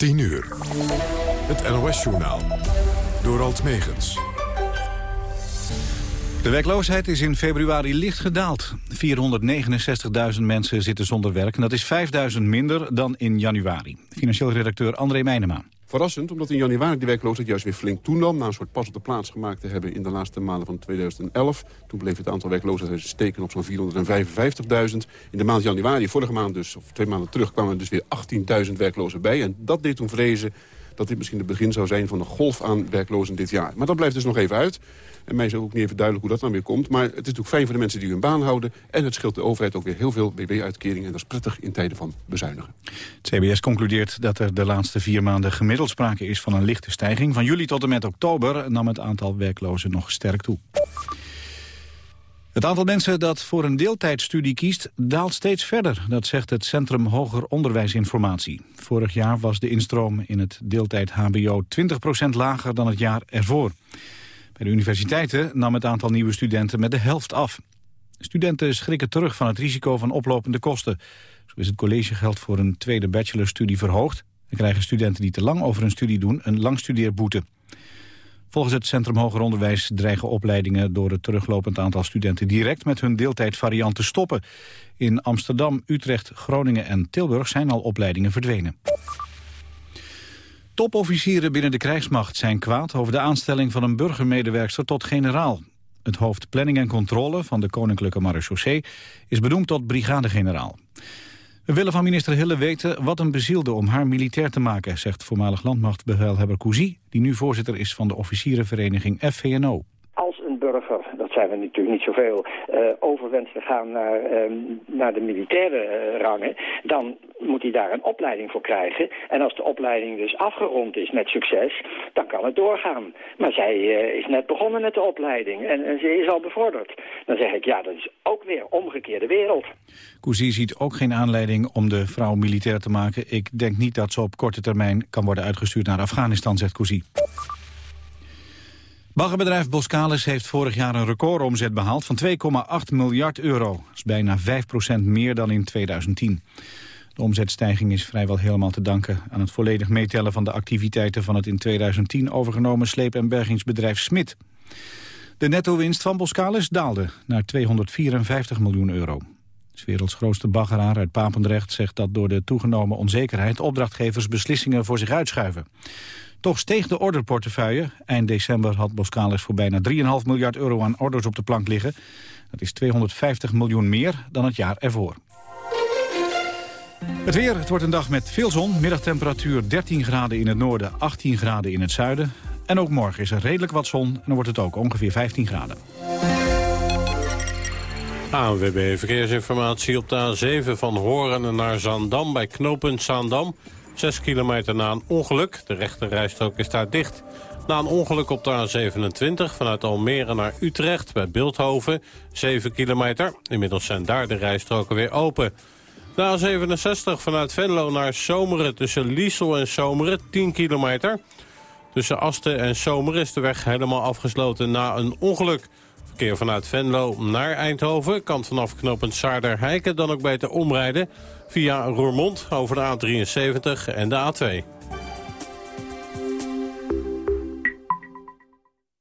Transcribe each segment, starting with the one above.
10 uur. Het NOS-journaal. Door Alt Megens. De werkloosheid is in februari licht gedaald. 469.000 mensen zitten zonder werk en dat is 5.000 minder dan in januari. Financieel redacteur André Meijnema. Verrassend, omdat in januari de werkloosheid juist weer flink toenam... na een soort pas op de plaats gemaakt te hebben in de laatste maanden van 2011. Toen bleef het aantal werkloosheden steken op zo'n 455.000. In de maand januari, vorige maand dus, of twee maanden terug... kwamen er dus weer 18.000 werklozen bij. En dat deed toen vrezen dat dit misschien het begin zou zijn van een golf aan werklozen dit jaar. Maar dat blijft dus nog even uit. En mij is ook niet even duidelijk hoe dat dan weer komt. Maar het is natuurlijk fijn voor de mensen die hun baan houden. En het scheelt de overheid ook weer heel veel BB-uitkeringen. En dat is prettig in tijden van bezuinigen. Het CBS concludeert dat er de laatste vier maanden gemiddeld sprake is van een lichte stijging. Van juli tot en met oktober nam het aantal werklozen nog sterk toe. Het aantal mensen dat voor een deeltijdstudie kiest daalt steeds verder. Dat zegt het Centrum Hoger Onderwijsinformatie. Vorig jaar was de instroom in het deeltijd hbo 20% lager dan het jaar ervoor. Bij de universiteiten nam het aantal nieuwe studenten met de helft af. Studenten schrikken terug van het risico van oplopende kosten. Zo is het collegegeld voor een tweede bachelorstudie verhoogd... en krijgen studenten die te lang over een studie doen een langstudeerboete. Volgens het Centrum Hoger Onderwijs dreigen opleidingen... door het teruglopend aantal studenten direct met hun deeltijdvariant te stoppen. In Amsterdam, Utrecht, Groningen en Tilburg zijn al opleidingen verdwenen. Topofficieren binnen de krijgsmacht zijn kwaad over de aanstelling van een burgermedewerkster tot generaal. Het hoofd planning en controle van de Koninklijke Marechaussee is benoemd tot brigadegeneraal. We willen van minister Hille weten wat een bezielde om haar militair te maken, zegt voormalig landmachtbevelhebber Cousy, die nu voorzitter is van de officierenvereniging FVNO burger, dat zijn we natuurlijk niet zoveel, uh, overwenst te gaan naar, uh, naar de militaire uh, rangen, dan moet hij daar een opleiding voor krijgen. En als de opleiding dus afgerond is met succes, dan kan het doorgaan. Maar zij uh, is net begonnen met de opleiding en, en, ze is al bevorderd. Dan zeg ik, ja, dat is ook weer omgekeerde wereld. Cousy ziet ook geen aanleiding om de vrouw militair te maken. Ik denk niet dat ze op korte termijn kan worden uitgestuurd naar Afghanistan, zegt Cousy. Baggerbedrijf Boskalis heeft vorig jaar een recordomzet behaald van 2,8 miljard euro. Dat is bijna 5% meer dan in 2010. De omzetstijging is vrijwel helemaal te danken aan het volledig meetellen van de activiteiten van het in 2010 overgenomen sleep- en bergingsbedrijf Smit. De netto-winst van Boskalis daalde naar 254 miljoen euro. De werelds grootste baggeraar uit Papendrecht zegt dat door de toegenomen onzekerheid opdrachtgevers beslissingen voor zich uitschuiven. Toch steeg de orderportefeuille. Eind december had Boskalis voor bijna 3,5 miljard euro aan orders op de plank liggen. Dat is 250 miljoen meer dan het jaar ervoor. Het weer, het wordt een dag met veel zon. Middagtemperatuur 13 graden in het noorden, 18 graden in het zuiden. En ook morgen is er redelijk wat zon en dan wordt het ook ongeveer 15 graden. ANWB Verkeersinformatie op de A7 van Horen naar Zandam bij knooppunt Zaandam. 6 kilometer na een ongeluk. De rechte rijstrook is daar dicht. Na een ongeluk op de A27 vanuit Almere naar Utrecht bij Beeldhoven. 7 kilometer. Inmiddels zijn daar de rijstroken weer open. De A67 vanuit Venlo naar Zomeren tussen Liesel en Zomeren 10 kilometer. Tussen Asten en Zomeren is de weg helemaal afgesloten na een ongeluk. Verkeer vanuit Venlo naar Eindhoven kan vanaf knooppunt Saarder-Heiken dan ook beter omrijden via Roermond over de A73 en de A2.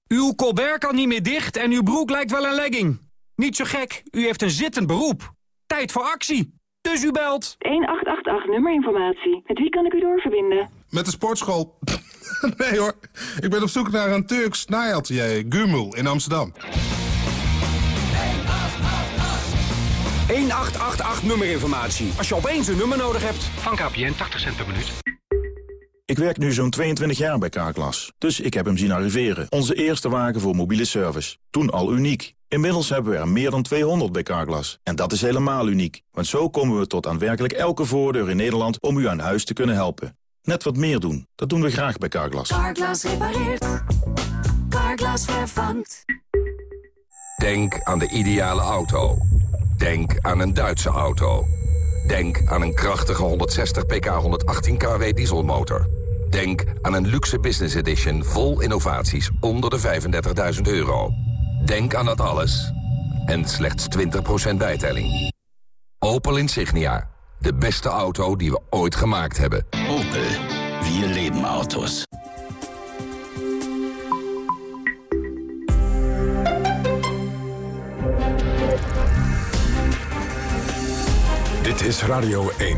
Uw colbert kan niet meer dicht en uw broek lijkt wel een legging. Niet zo gek, u heeft een zittend beroep. Tijd voor actie. Dus u belt. 1888 nummerinformatie. Met wie kan ik u doorverbinden? Met de sportschool. nee hoor, ik ben op zoek naar een Turks naaiatelier, Gumul, in Amsterdam. 1888 nummerinformatie. Als je opeens een nummer nodig hebt. Van KPN 80 cent per minuut. Ik werk nu zo'n 22 jaar bij Carglass. Dus ik heb hem zien arriveren. Onze eerste wagen voor mobiele service. Toen al uniek. Inmiddels hebben we er meer dan 200 bij Carglass. En dat is helemaal uniek. Want zo komen we tot aan werkelijk elke voordeur in Nederland... om u aan huis te kunnen helpen. Net wat meer doen. Dat doen we graag bij Carglass. Carglass repareert. Carglass vervangt. Denk aan de ideale auto. Denk aan een Duitse auto. Denk aan een krachtige 160 pk 118 kW dieselmotor. Denk aan een luxe business edition vol innovaties onder de 35.000 euro. Denk aan dat alles. En slechts 20% bijtelling. Opel Insignia. De beste auto die we ooit gemaakt hebben. Opel. Wir leben Autos. Dit is Radio 1.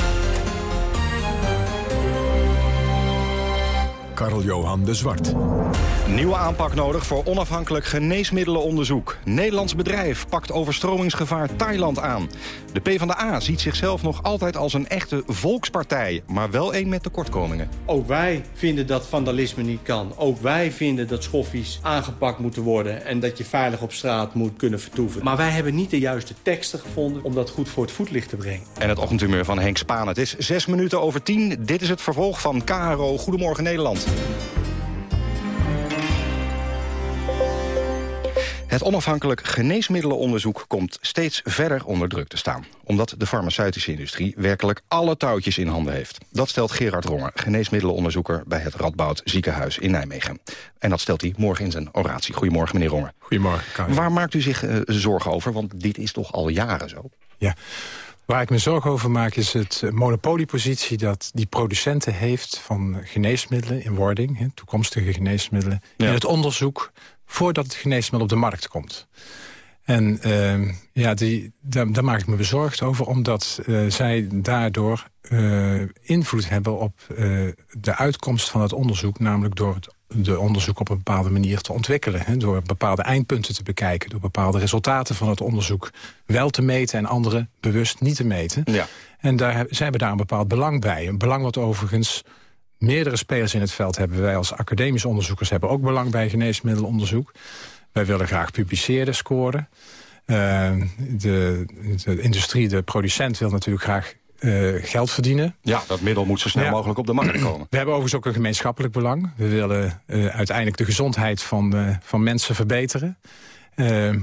Karl-Johan de Zwart. Nieuwe aanpak nodig voor onafhankelijk geneesmiddelenonderzoek. Nederlands bedrijf pakt overstromingsgevaar Thailand aan. De PvdA ziet zichzelf nog altijd als een echte volkspartij... maar wel een met tekortkomingen. Ook wij vinden dat vandalisme niet kan. Ook wij vinden dat schoffies aangepakt moeten worden... en dat je veilig op straat moet kunnen vertoeven. Maar wij hebben niet de juiste teksten gevonden... om dat goed voor het voetlicht te brengen. En het ochtendhumeur van Henk Spaan. Het is zes minuten over tien. Dit is het vervolg van KRO Goedemorgen Nederland. Het onafhankelijk geneesmiddelenonderzoek komt steeds verder onder druk te staan. Omdat de farmaceutische industrie werkelijk alle touwtjes in handen heeft. Dat stelt Gerard Ronger, geneesmiddelenonderzoeker bij het Radboud Ziekenhuis in Nijmegen. En dat stelt hij morgen in zijn oratie. Goedemorgen, meneer Ronger. Goedemorgen. Waar maakt u zich uh, zorgen over? Want dit is toch al jaren zo? Ja. Waar ik me zorgen over maak is het monopoliepositie dat die producenten heeft van geneesmiddelen in wording, toekomstige geneesmiddelen, ja. in het onderzoek voordat het geneesmiddel op de markt komt. En uh, ja, die, daar, daar, maak ik me bezorgd over, omdat uh, zij daardoor uh, invloed hebben op de uitkomst van het onderzoek, namelijk door het de onderzoek op een bepaalde manier te ontwikkelen. Hè, door bepaalde eindpunten te bekijken. Door bepaalde resultaten van het onderzoek wel te meten... en andere bewust niet te meten. Ja. En daar, zij hebben daar een bepaald belang bij. Een belang wat overigens meerdere spelers in het veld hebben. Wij als academische onderzoekers hebben ook belang bij geneesmiddelonderzoek. Wij willen graag publiceren, scoren. Uh, de, de industrie, de producent wil natuurlijk graag uh, geld verdienen. Ja, dat middel moet zo snel ja. mogelijk op de markt komen. We hebben overigens ook een gemeenschappelijk belang. We willen uh, uiteindelijk de gezondheid van, uh, van mensen verbeteren.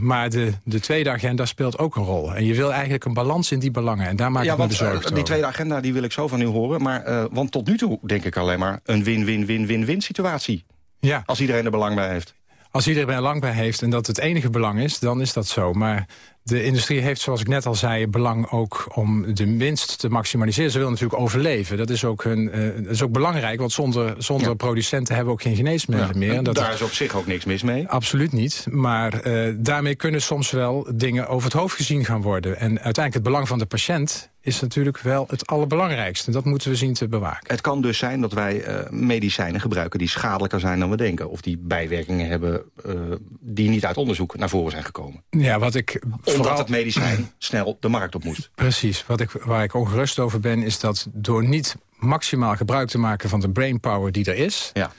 maar de, de tweede agenda speelt ook een rol. En je wil eigenlijk een balans in die belangen. En daar maak ja, ik me bezorgd Die over. tweede agenda die wil ik zo van u horen. Maar, want tot nu toe denk ik alleen maar een win-win-win-win-win situatie. Ja. Als iedereen er belang bij heeft. Als iedereen er belang bij heeft en dat het enige belang is, dan is dat zo. Maar de industrie heeft, zoals ik net al zei, belang ook om de winst te maximaliseren. Ze wil natuurlijk overleven. Dat is ook, hun, uh, dat is ook belangrijk, want zonder, zonder ja. producenten hebben we ook geen geneesmiddelen ja. meer. En dat daar is op zich ook niks mis mee? Absoluut niet. Maar uh, daarmee kunnen soms wel dingen over het hoofd gezien gaan worden. En uiteindelijk het belang van de patiënt is natuurlijk wel het allerbelangrijkste. Dat moeten we zien te bewaken. Het kan dus zijn dat wij uh, medicijnen gebruiken die schadelijker zijn dan we denken. Of die bijwerkingen hebben uh, die niet uit onderzoek naar voren zijn gekomen. Ja, wat ik... Omdat vooral... het medicijn snel de markt op moest. Precies. Wat ik, waar ik ongerust over ben is dat door niet maximaal gebruik te maken van de brainpower die er is... Ja.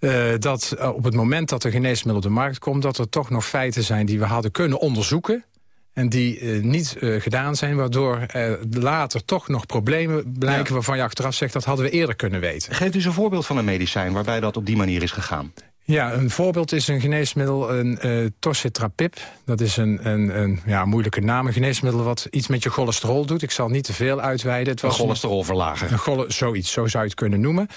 Uh, dat uh, op het moment dat er geneesmiddel op de markt komt... dat er toch nog feiten zijn die we hadden kunnen onderzoeken... en die uh, niet gedaan zijn, waardoor later toch nog problemen blijken... Ja. waarvan je achteraf zegt dat hadden we eerder kunnen weten. Geeft u eens een voorbeeld van een medicijn waarbij dat op die manier is gegaan? Ja, een voorbeeld is een geneesmiddel, een uh, torcetrapib. Dat is een, een, een ja, moeilijke naam. Een geneesmiddel wat iets met je cholesterol doet. Ik zal niet te veel uitweiden. Het was een cholesterolverlager. Een chole zoiets, zo zou je het kunnen noemen.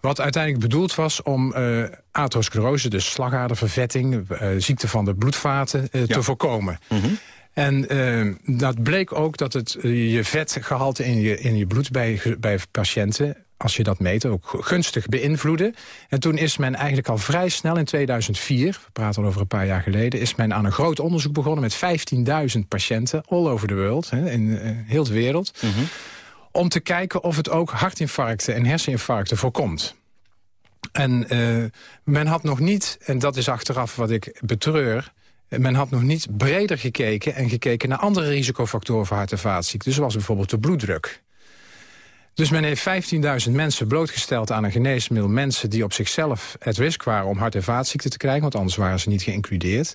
Wat uiteindelijk bedoeld was om uh, atherosclerose, dus slagadervervetting... Uh, ziekte van de bloedvaten, ja. te voorkomen. Mm -hmm. En uh, dat bleek ook dat het je vetgehalte in je, in je bloed bij, bij patiënten als je dat meet, ook gunstig beïnvloeden. En toen is men eigenlijk al vrij snel in 2004... we praten al over een paar jaar geleden... is men aan een groot onderzoek begonnen met 15.000 patiënten... all over the world, hè, in uh, heel de wereld... Mm -hmm. om te kijken of het ook hartinfarcten en herseninfarcten voorkomt. En uh, men had nog niet, en dat is achteraf wat ik betreur... Men had nog niet breder gekeken en gekeken naar andere risicofactoren voor hart- en vaatziekten. Zoals bijvoorbeeld de bloeddruk. Dus men heeft 15.000 mensen blootgesteld aan een geneesmiddel. Mensen die op zichzelf het risk waren om hart- en vaatziekten te krijgen. Want anders waren ze niet geïncludeerd.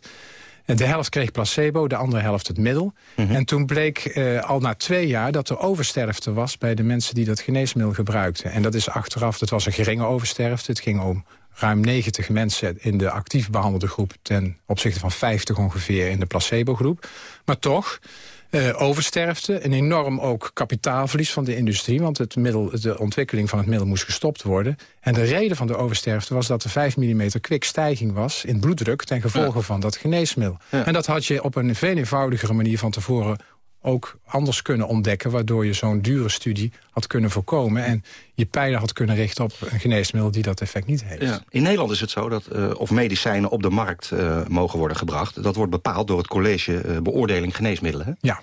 En de helft kreeg placebo, de andere helft het middel. Mhm. Mm -hmm. En toen bleek uh, al na twee jaar dat er oversterfte was... bij de mensen die dat geneesmiddel gebruikten. En dat is achteraf, dat was een geringe oversterfte. Het ging om ruim 90 mensen in de actief behandelde groep... ten opzichte van 50 ongeveer in de placebo-groep. Maar toch, Uh, oversterfte, een enorm ook kapitaalverlies van de industrie... want het middel, de ontwikkeling van het middel moest gestopt worden. En de reden van de oversterfte was dat er 5 mm kwikstijging was... in bloeddruk ten gevolge van dat geneesmiddel. En dat had je op een veel eenvoudigere manier van tevoren ook anders kunnen ontdekken... waardoor je zo'n dure studie had kunnen voorkomen... en je pijlen had kunnen richten op een geneesmiddel die dat effect niet heeft. Ja. In Nederland is het zo dat uh, of medicijnen op de markt uh, mogen worden gebracht. Dat wordt bepaald door het college uh, beoordeling geneesmiddelen. Hè? Ja.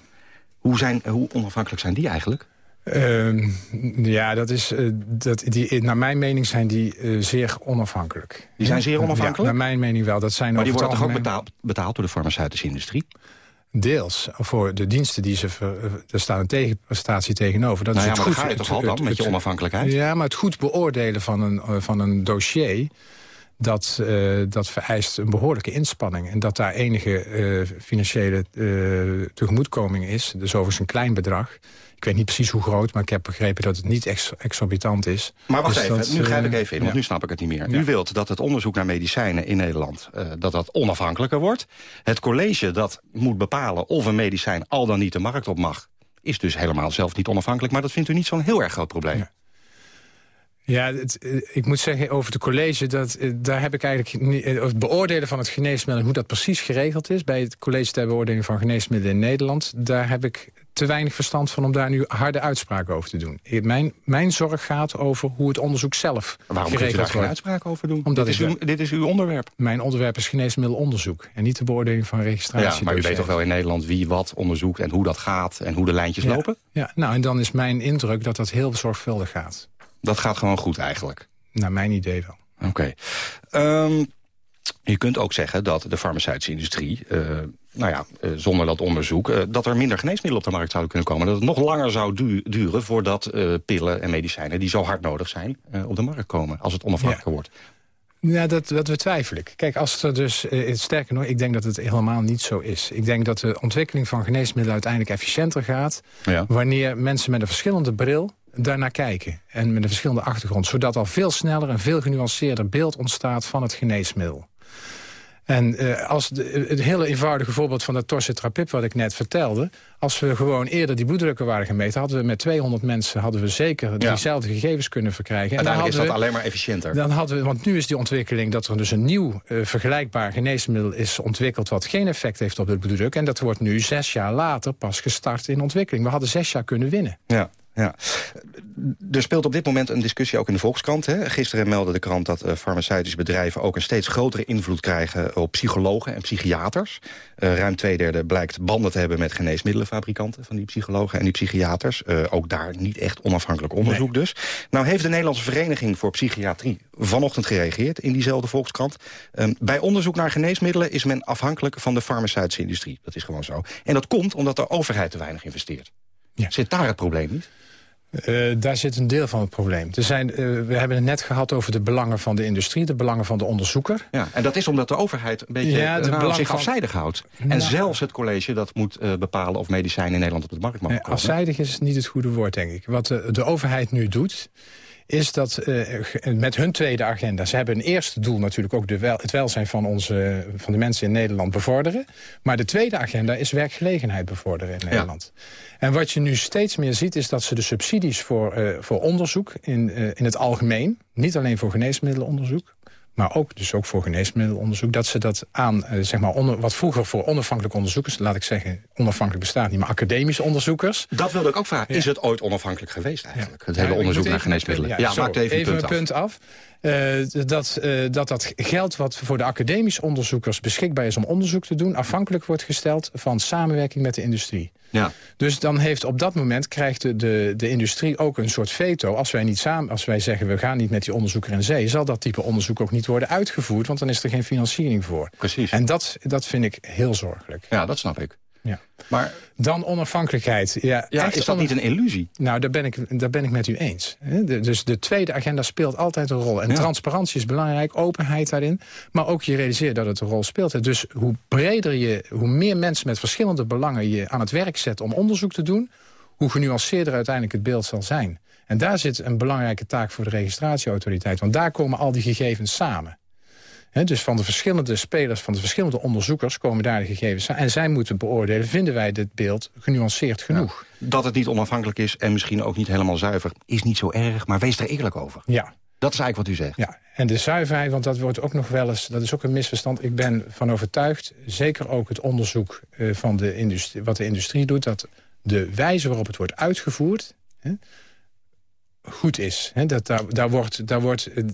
Hoe, zijn, hoe onafhankelijk zijn die eigenlijk? Uh, ja, dat is, dat, die, naar mijn mening zijn die zeer onafhankelijk. Die zijn zeer onafhankelijk? Ja, naar mijn mening wel. Dat zijn maar die worden toch ook betaald, betaald door de farmaceutische industrie? Deels voor de diensten die ze... Ver, er staat een tegenprestatie tegenover. Dat nou is ja, het maar goed, ga je toch al dan met je onafhankelijkheid? Ja, maar het goed beoordelen van een, van een dossier... Dat, uh, dat vereist een behoorlijke inspanning. En dat daar enige uh, financiële uh, tegemoetkoming is. Dus overigens een klein bedrag. Ik weet niet precies hoe groot, maar ik heb begrepen dat het niet ex exorbitant is. Maar wacht dus even, dat, nu grijp ik even in, want ja. nu snap ik het niet meer. Ja. U wilt dat het onderzoek naar medicijnen in Nederland uh, dat dat onafhankelijker wordt. Het college dat moet bepalen of een medicijn al dan niet de markt op mag... is dus helemaal zelf niet onafhankelijk. Maar dat vindt u niet zo'n heel erg groot probleem. Ja. Ja, het, ik moet zeggen over het college, dat, daar heb ik eigenlijk het beoordelen van het geneesmiddel, hoe dat precies geregeld is bij het college ter beoordeling van geneesmiddelen in Nederland, daar heb ik te weinig verstand van om daar nu harde uitspraken over te doen. Mijn, mijn zorg gaat over hoe het onderzoek zelf Waarom geregeld u daar geen uitspraak over doen? Omdat dit, is uw, dit is uw onderwerp. Mijn onderwerp is geneesmiddelonderzoek en niet de beoordeling van registratie. Ja, maar u weet toch wel in Nederland wie wat onderzoekt en hoe dat gaat en hoe de lijntjes ja, lopen? Ja, nou en dan is mijn indruk dat dat heel zorgvuldig gaat. Dat gaat gewoon goed eigenlijk? Naar mijn idee wel. Oké. Okay. Um, je kunt ook zeggen dat de farmaceutische industrie... Uh, nou ja, uh, zonder dat onderzoek... Uh, dat er minder geneesmiddelen op de markt zouden kunnen komen. Dat het nog langer zou du duren voordat pillen en medicijnen... die zo hard nodig zijn, op de markt komen. Als het onafhankelijker ja. wordt. Ja, dat, dat betwijfel ik. Kijk, als er dus, sterker nog, ik denk dat het helemaal niet zo is. Ik denk dat de ontwikkeling van geneesmiddelen uiteindelijk efficiënter gaat... Ja. wanneer mensen met een verschillende bril daarnaar kijken. En met een verschillende achtergrond. Zodat al veel sneller een veel genuanceerder beeld ontstaat van het geneesmiddel. En uh, als de, het hele eenvoudige voorbeeld van dat torcetrapib wat ik net vertelde... als we gewoon eerder die bloeddrukken waren gemeten... hadden we met 200 mensen hadden we zeker ja. diezelfde gegevens kunnen verkrijgen. En dan is dat we, alleen maar efficiënter. Dan hadden we, want nu is die ontwikkeling dat er dus een nieuw uh, vergelijkbaar geneesmiddel is ontwikkeld... wat geen effect heeft op de bloeddruk. En dat wordt nu zes jaar later pas gestart in ontwikkeling. We hadden zes jaar kunnen winnen. Ja. Ja. Er speelt op dit moment een discussie ook in de Volkskrant. Hè? Gisteren meldde de krant dat uh, farmaceutische bedrijven... ook een steeds grotere invloed krijgen op psychologen en psychiaters. Uh, ruim twee derde blijkt banden te hebben met geneesmiddelenfabrikanten... van die psychologen en die psychiaters. Uh, ook daar niet echt onafhankelijk onderzoek nee. dus. Nou heeft de Nederlandse Vereniging voor Psychiatrie... vanochtend gereageerd in diezelfde Volkskrant. Um, bij onderzoek naar geneesmiddelen is men afhankelijk van de farmaceutische industrie. Dat is gewoon zo. En dat komt omdat de overheid te weinig investeert. Ja. Zit daar het probleem niet? Uh, daar zit een deel van het probleem. Er zijn, uh, we hebben het net gehad over de belangen van de industrie... de belangen van de onderzoeker. Ja, en dat is omdat de overheid een beetje ja, de nou, zich van... afzijdig houdt. En nou, zelfs het college dat moet uh, bepalen of medicijnen in Nederland op de markt mogen komen. Afzijdig is niet het goede woord, denk ik. Wat de, de overheid nu doet is dat uh, met hun tweede agenda... ze hebben een eerste doel natuurlijk ook de wel, het welzijn van, onze, van de mensen in Nederland bevorderen. Maar de tweede agenda is werkgelegenheid bevorderen in Nederland. Ja. En wat je nu steeds meer ziet is dat ze de subsidies voor, uh, voor onderzoek in, uh, in het algemeen... niet alleen voor geneesmiddelenonderzoek maar ook, dus ook voor geneesmiddelonderzoek... dat ze dat aan, uh, zeg maar, onder, wat vroeger voor onafhankelijke onderzoekers... laat ik zeggen, onafhankelijk bestaat niet, maar academische onderzoekers... Dat wilde ik ook vragen. Ja. Is het ooit onafhankelijk geweest eigenlijk? Ja. Het hele onderzoek naar geneesmiddelen. Ja, ja zo, maak even, even een punt af. af. Uh, dat, uh, dat dat geld wat voor de academische onderzoekers beschikbaar is om onderzoek te doen... afhankelijk wordt gesteld van samenwerking met de industrie. Ja. Dus dan heeft op dat moment krijgt de, de, de industrie ook een soort veto. Als wij, niet samen, als wij zeggen we gaan niet met die onderzoeker in zee... zal dat type onderzoek ook niet worden uitgevoerd... want dan is er geen financiering voor. Precies. En dat, dat vind ik heel zorgelijk. Ja, dat snap ik. Ja. Maar, dan onafhankelijkheid. Ja, ja is dat niet een illusie? Nou, daar ben ik, daar ben ik met u eens. De, dus de tweede agenda speelt altijd een rol. En ja. transparantie is belangrijk, openheid daarin. Maar ook je realiseert dat het een rol speelt. Dus hoe breder je, hoe meer mensen met verschillende belangen... je aan het werk zet om onderzoek te doen... hoe genuanceerder uiteindelijk het beeld zal zijn. En daar zit een belangrijke taak voor de registratieautoriteit. Want daar komen al die gegevens samen. Dus van de verschillende spelers, van de verschillende onderzoekers... komen daar de gegevens aan. En zij moeten beoordelen, vinden wij dit beeld genuanceerd genoeg? Dat het niet onafhankelijk is en misschien ook niet helemaal zuiver... is niet zo erg, maar wees er eerlijk over. Ja. Dat is eigenlijk wat u zegt. Ja, en de zuiverheid, want dat wordt ook nog wel eens... dat is ook een misverstand. Ik ben van overtuigd, zeker ook het onderzoek uh, van de industrie, wat de industrie doet... dat de wijze waarop het wordt uitgevoerd... Hè, goed is. Dat daar, daar wordt, daar wordt, uh,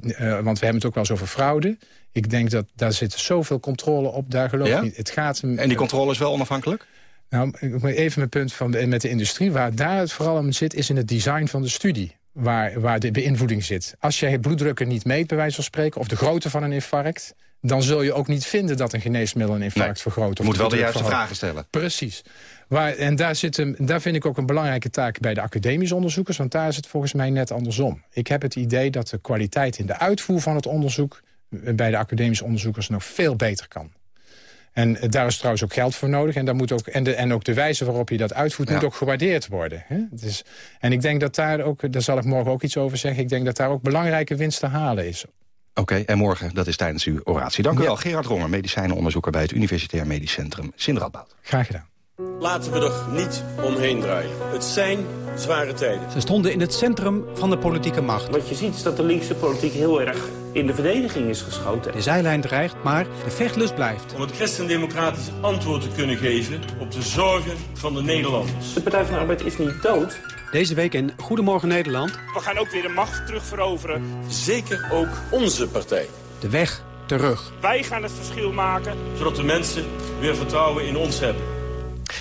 want we hebben het ook wel eens over fraude. Ik denk dat daar zit zoveel controle op, daar geloof ik niet. Het gaat, en die controle is wel onafhankelijk? Nou, even mijn punt van de, met de industrie. Waar daar het vooral om zit, is in het design van de studie. Waar, waar de beïnvloeding zit. Als je bloeddrukken niet meet, bij wijze van spreken... of de grootte van een infarct... dan zul je ook niet vinden dat een geneesmiddel een infarct nee, vergroot. Je moet wel de juiste vragen stellen. Precies. Waar, en daar, zit een, daar vind ik ook een belangrijke taak bij de academische onderzoekers... want daar is het volgens mij net andersom. Ik heb het idee dat de kwaliteit in de uitvoer van het onderzoek... bij de academische onderzoekers nog veel beter kan. En daar is trouwens ook geld voor nodig. En, daar moet ook, en, de, en ook de wijze waarop je dat uitvoert ja. moet ook gewaardeerd worden. Hè? Dus, en ik denk dat daar ook, daar zal ik morgen ook iets over zeggen... ik denk dat daar ook belangrijke winst te halen is. Oké, okay, en morgen, dat is tijdens uw oratie. Dank u ja. wel, Gerard Ronger, medicijnenonderzoeker... bij het Universitair Medisch Centrum Sint-Radboud. Graag gedaan. Laten we er niet omheen draaien. Het zijn zware tijden. Ze stonden in het centrum van de politieke macht. Wat je ziet is dat de linkse politiek heel erg in de verdediging is geschoten. De zijlijn dreigt, maar de vechtlust blijft. Om het christendemocratisch antwoord te kunnen geven op de zorgen van de Nederlanders. De Partij van de Arbeid is niet dood. Deze week in Goedemorgen Nederland. We gaan ook weer de macht terug veroveren. Zeker ook onze partij. De weg terug. Wij gaan het verschil maken. Zodat de mensen weer vertrouwen in ons hebben.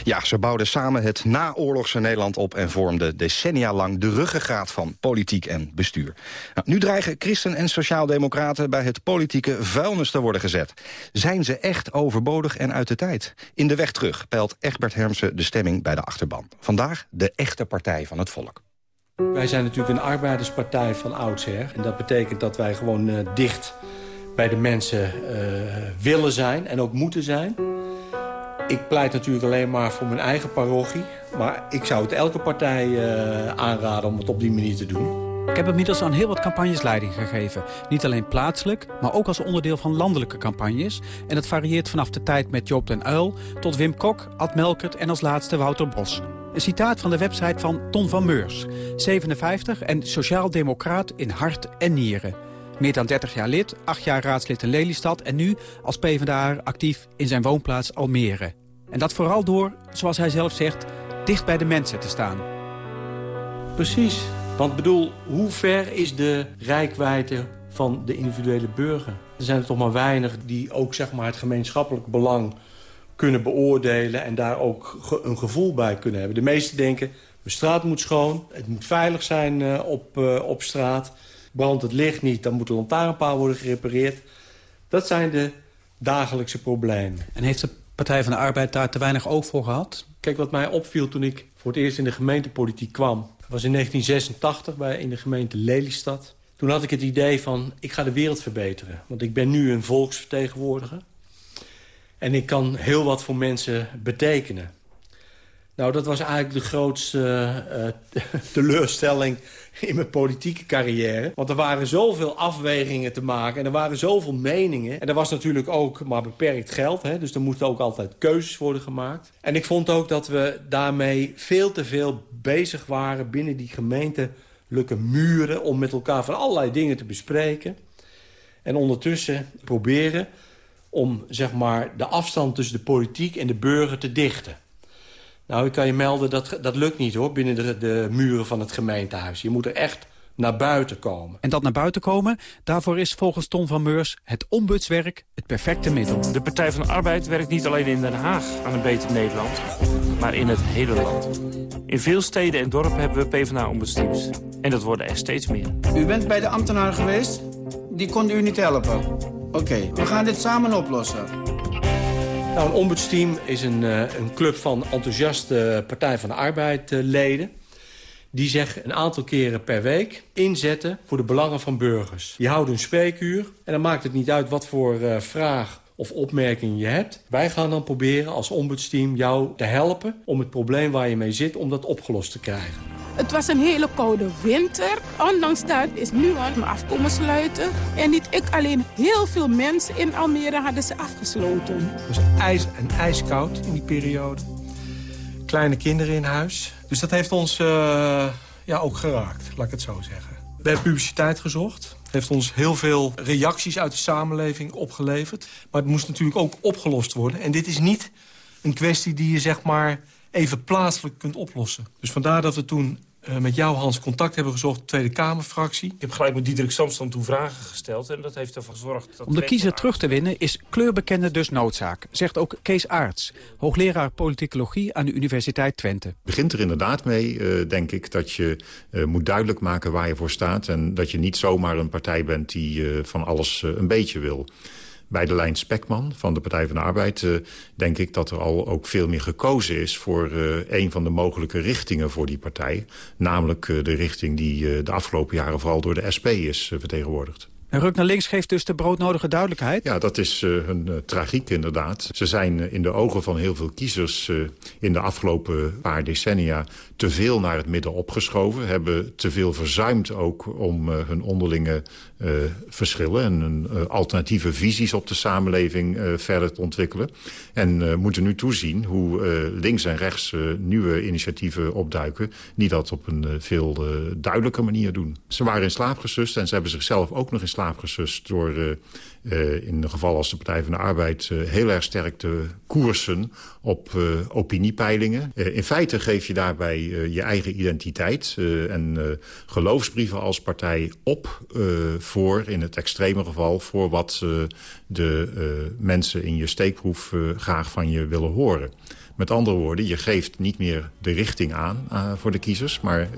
Ja, ze bouwden samen het naoorlogse Nederland op... en vormden decennia lang de ruggengraat van politiek en bestuur. Nou, nu dreigen christen- en sociaaldemocraten... bij het politieke vuilnis te worden gezet. Zijn ze echt overbodig en uit de tijd? In de weg terug peilt Egbert Hermsen de stemming bij de achterban. Vandaag de echte partij van het volk. Wij zijn natuurlijk een arbeiderspartij van oudsher. En dat betekent dat wij gewoon uh, dicht bij de mensen uh, willen zijn en ook moeten zijn... Ik pleit natuurlijk alleen maar voor mijn eigen parochie. Maar ik zou het elke partij uh, aanraden om het op die manier te doen. Ik heb inmiddels aan heel wat campagnes leiding gegeven. Niet alleen plaatselijk, maar ook als onderdeel van landelijke campagnes. En dat varieert vanaf de tijd met Joop den Uil... tot Wim Kok, Ad Melkert en als laatste Wouter Bos. Een citaat van de website van Ton van Meurs. 57 en sociaal-democraat in hart en nieren. Meer dan 30 jaar lid, 8 jaar raadslid in Lelystad... en nu als PvdA actief in zijn woonplaats Almere. En dat vooral door, zoals hij zelf zegt, dicht bij de mensen te staan. Precies. Want bedoel, hoe ver is de rijkwijde van de individuele burger? Er zijn er toch maar weinig die ook zeg maar, het gemeenschappelijk belang kunnen beoordelen... en daar ook ge een gevoel bij kunnen hebben. De meesten denken, de straat moet schoon, het moet veilig zijn uh, op, uh, op straat... brandt het licht niet, dan moet de lantaarnpaal worden gerepareerd. Dat zijn de dagelijkse problemen. En heeft de Partij van de Arbeid daar te weinig oog voor gehad? Kijk, wat mij opviel toen ik voor het eerst in de gemeentepolitiek kwam... was in 1986 bij, in de gemeente Lelystad. Toen had ik het idee van, ik ga de wereld verbeteren. Want ik ben nu een volksvertegenwoordiger. En ik kan heel wat voor mensen betekenen. Nou, dat was eigenlijk de grootste uh, teleurstelling in mijn politieke carrière. Want er waren zoveel afwegingen te maken en er waren zoveel meningen. En er was natuurlijk ook maar beperkt geld, hè, dus er moesten ook altijd keuzes worden gemaakt. En ik vond ook dat we daarmee veel te veel bezig waren binnen die gemeentelijke muren... om met elkaar van allerlei dingen te bespreken. En ondertussen proberen om zeg maar, de afstand tussen de politiek en de burger te dichten. Nou, ik kan je melden, dat, dat lukt niet hoor, binnen de, de muren van het gemeentehuis. Je moet er echt naar buiten komen. En dat naar buiten komen, daarvoor is volgens Ton van Meurs het ombudswerk het perfecte middel. De Partij van de Arbeid werkt niet alleen in Den Haag aan een beter Nederland, maar in het hele land. In veel steden en dorpen hebben we PvdA-ombudsteams. En dat worden er steeds meer. U bent bij de ambtenaar geweest? Die kon u niet helpen? Oké, okay, we gaan dit samen oplossen. Nou, een ombudsteam is een, uh, een club van enthousiaste Partij van de Arbeid uh, leden. Die zich een aantal keren per week inzetten voor de belangen van burgers. Die houden een spreekuur en dan maakt het niet uit wat voor vraag of opmerking je hebt. Wij gaan dan proberen als ombudsteam jou te helpen om het probleem waar je mee zit, om dat opgelost te krijgen. Het was een hele koude winter. Ondanks dat is nu al afkomen sluiten. En niet ik alleen, heel veel mensen in Almere hadden ze afgesloten. Het was ijs en ijskoud in die periode. Kleine kinderen in huis. Dus dat heeft ons uh, ja, ook geraakt, laat ik het zo zeggen. We hebben publiciteit gezocht. Heeft ons heel veel reacties uit de samenleving opgeleverd. Maar het moest natuurlijk ook opgelost worden. En dit is niet een kwestie die je zeg maar even plaatselijk kunt oplossen. Dus vandaar dat we toen uh, met jou, Hans, contact hebben gezocht... Tweede Kamerfractie. Ik heb gelijk met Diederik Samson toen vragen gesteld... en dat heeft ervoor gezorgd... Dat Om de kiezer terug te winnen is kleurbekende dus noodzaak... zegt ook Kees Aarts, hoogleraar politicologie aan de Universiteit Twente. Het begint er inderdaad mee, uh, denk ik, dat je uh, moet duidelijk maken waar je voor staat... en dat je niet zomaar een partij bent die van alles een beetje wil bij de lijn Spekman van de Partij van de Arbeid... Uh, denk ik dat er al ook veel meer gekozen is... voor uh, een van de mogelijke richtingen voor die partij. Namelijk uh, de richting die de afgelopen jaren vooral door de SP is vertegenwoordigd. En ruk naar links geeft dus de broodnodige duidelijkheid? Ja, dat is uh, een uh, tragiek inderdaad. Ze zijn uh, in de ogen van heel veel kiezers in de afgelopen paar decennia... te veel naar het midden opgeschoven. Hebben te veel verzuimd ook om hun onderlinge verschillen... en hun alternatieve visies op de samenleving verder te ontwikkelen. En moeten nu toezien hoe links en rechts nieuwe initiatieven opduiken... die dat op een veel duidelijker manier doen. Ze waren in slaap gesust en ze hebben zichzelf ook nog in slaap door uh, uh, in een geval als de Partij van de Arbeid... Uh, heel erg sterk te koersen op opiniepeilingen. in feite geef je daarbij je eigen identiteit en geloofsbrieven als partij op... voor, in het extreme geval, voor wat de mensen in je steekproef graag van je willen horen. Met andere woorden, je geeft niet meer de richting aan voor de kiezers... maar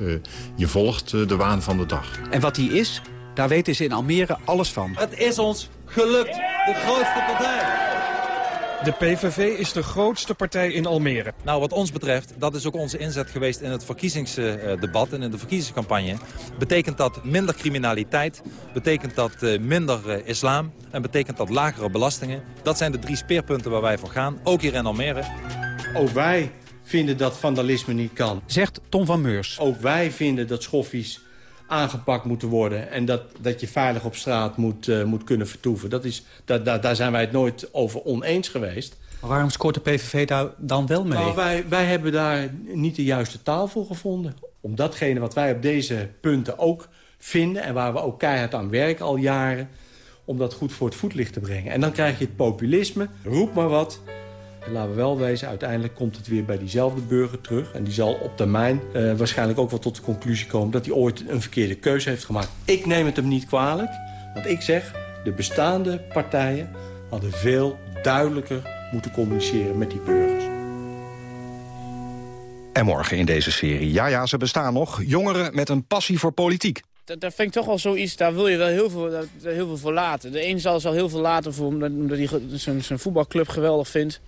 je volgt de waan van de dag. En wat die is, daar weten ze in Almere alles van. Het is ons gelukt. De grootste partij. De PVV is de grootste partij in Almere. Nou, wat ons betreft, dat is ook onze inzet geweest in het verkiezingsdebat en in de verkiezingscampagne. Betekent dat minder criminaliteit, betekent dat minder islam en betekent dat lagere belastingen. Dat zijn de drie speerpunten waar wij voor gaan, ook hier in Almere. Ook wij vinden dat vandalisme niet kan. Zegt Tom van Meurs. Ook wij vinden dat schoffies aangepakt moeten worden... en dat, dat je veilig op straat moet, uh, moet kunnen vertoeven. Dat is, dat, dat, daar zijn wij het nooit over oneens geweest. Maar waarom scoort de PVV daar dan wel mee? Nou, wij, wij hebben daar niet de juiste taal voor gevonden. Om datgene wat wij op deze punten ook vinden... en waar we ook keihard aan werken al jaren... om dat goed voor het voetlicht te brengen. En dan krijg je het populisme, roep maar wat... En laten we wel wezen, uiteindelijk komt het weer bij diezelfde burger terug. En die zal op termijn uh, waarschijnlijk ook wel tot de conclusie komen... dat hij ooit een verkeerde keuze heeft gemaakt. Ik neem het hem niet kwalijk, want ik zeg... de bestaande partijen hadden veel duidelijker moeten communiceren met die burgers. En morgen in deze serie, ja ja, ze bestaan nog, jongeren met een passie voor politiek. Dat, vind ik toch wel zoiets, daar wil je wel heel veel, heel veel voor laten. De een zal, zal heel veel laten voor, omdat hij zijn voetbalclub geweldig vindt.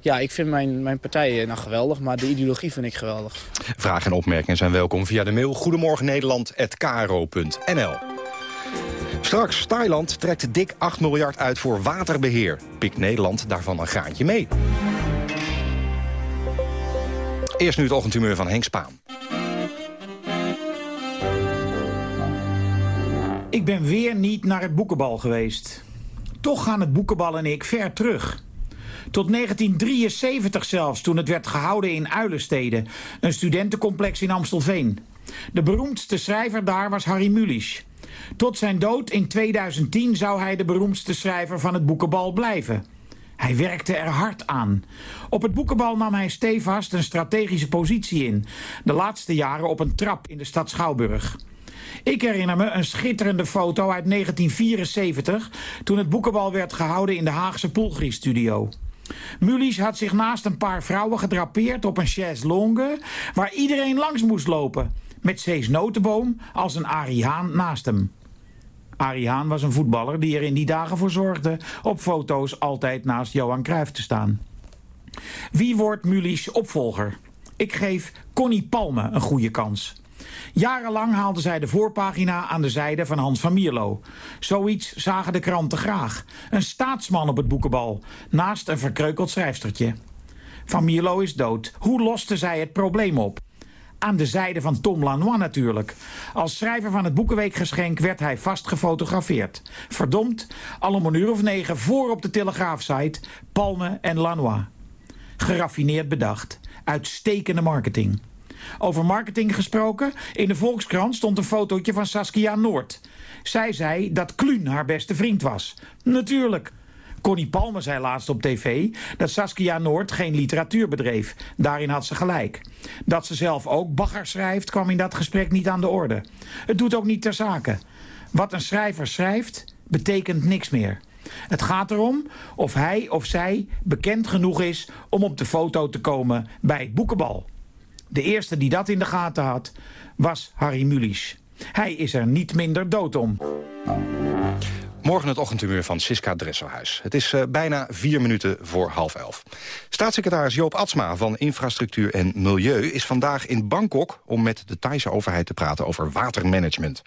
Ja, ik vind mijn, mijn partij nou geweldig, maar de ideologie vind ik geweldig. Vragen en opmerkingen zijn welkom via de mail goedemorgennederland.kro.nl Straks, Thailand trekt dik 8 miljard uit voor waterbeheer. Pikt Nederland daarvan een graantje mee? Eerst nu het ochtendhumeur van Henk Spaan. Ik ben weer niet naar het boekenbal geweest. Toch gaan het boekenbal en ik ver terug. Tot 1973 zelfs, toen het werd gehouden in Uilenstede, een studentencomplex in Amstelveen. De beroemdste schrijver daar was Harry Mulisch. Tot zijn dood in 2010 zou hij de beroemdste schrijver van het boekenbal blijven. Hij werkte er hard aan. Op het boekenbal nam hij stevast een strategische positie in. De laatste jaren op een trap in de stad Schouwburg. Ik herinner me een schitterende foto uit 1974... toen het boekenbal werd gehouden in de Haagse Poelgrie-studio. Mulies had zich naast een paar vrouwen gedrapeerd op een chaise longue... waar iedereen langs moest lopen. Met Cees Notenboom als een Arie Haan naast hem. Arie Haan was een voetballer die er in die dagen voor zorgde... op foto's altijd naast Johan Cruijff te staan. Wie wordt Mulies opvolger? Ik geef Connie Palme een goede kans. Jarenlang haalde zij de voorpagina aan de zijde van Hans van Mierlo. Zoiets zagen de kranten graag. Een staatsman op het boekenbal, naast een verkreukeld schrijfstertje. Van Mierlo is dood. Hoe loste zij het probleem op? Aan de zijde van Tom Lanois natuurlijk. Als schrijver van het Boekenweekgeschenk werd hij vast gefotografeerd. Verdomd, al om een uur of negen voor op de Telegraafsite Palme en Lanois. Geraffineerd bedacht. Uitstekende marketing. Over marketing gesproken, in de Volkskrant stond een fotootje van Saskia Noord. Zij zei dat Kluun haar beste vriend was. Natuurlijk. Connie Palme zei laatst op tv dat Saskia Noord geen literatuur bedreef. Daarin had ze gelijk. Dat ze zelf ook bagger schrijft kwam in dat gesprek niet aan de orde. Het doet ook niet ter zake. Wat een schrijver schrijft, betekent niks meer. Het gaat erom of hij of zij bekend genoeg is om op de foto te komen bij boekenbal. De eerste die dat in de gaten had, was Harry Mulisch. Hij is er niet minder dood om. Morgen het ochtendhumeur van Siska Dresselhuis. Het is uh, bijna vier minuten voor half elf. Staatssecretaris Joop Atsma van Infrastructuur en Milieu... is vandaag in Bangkok om met de Thaise overheid te praten over watermanagement.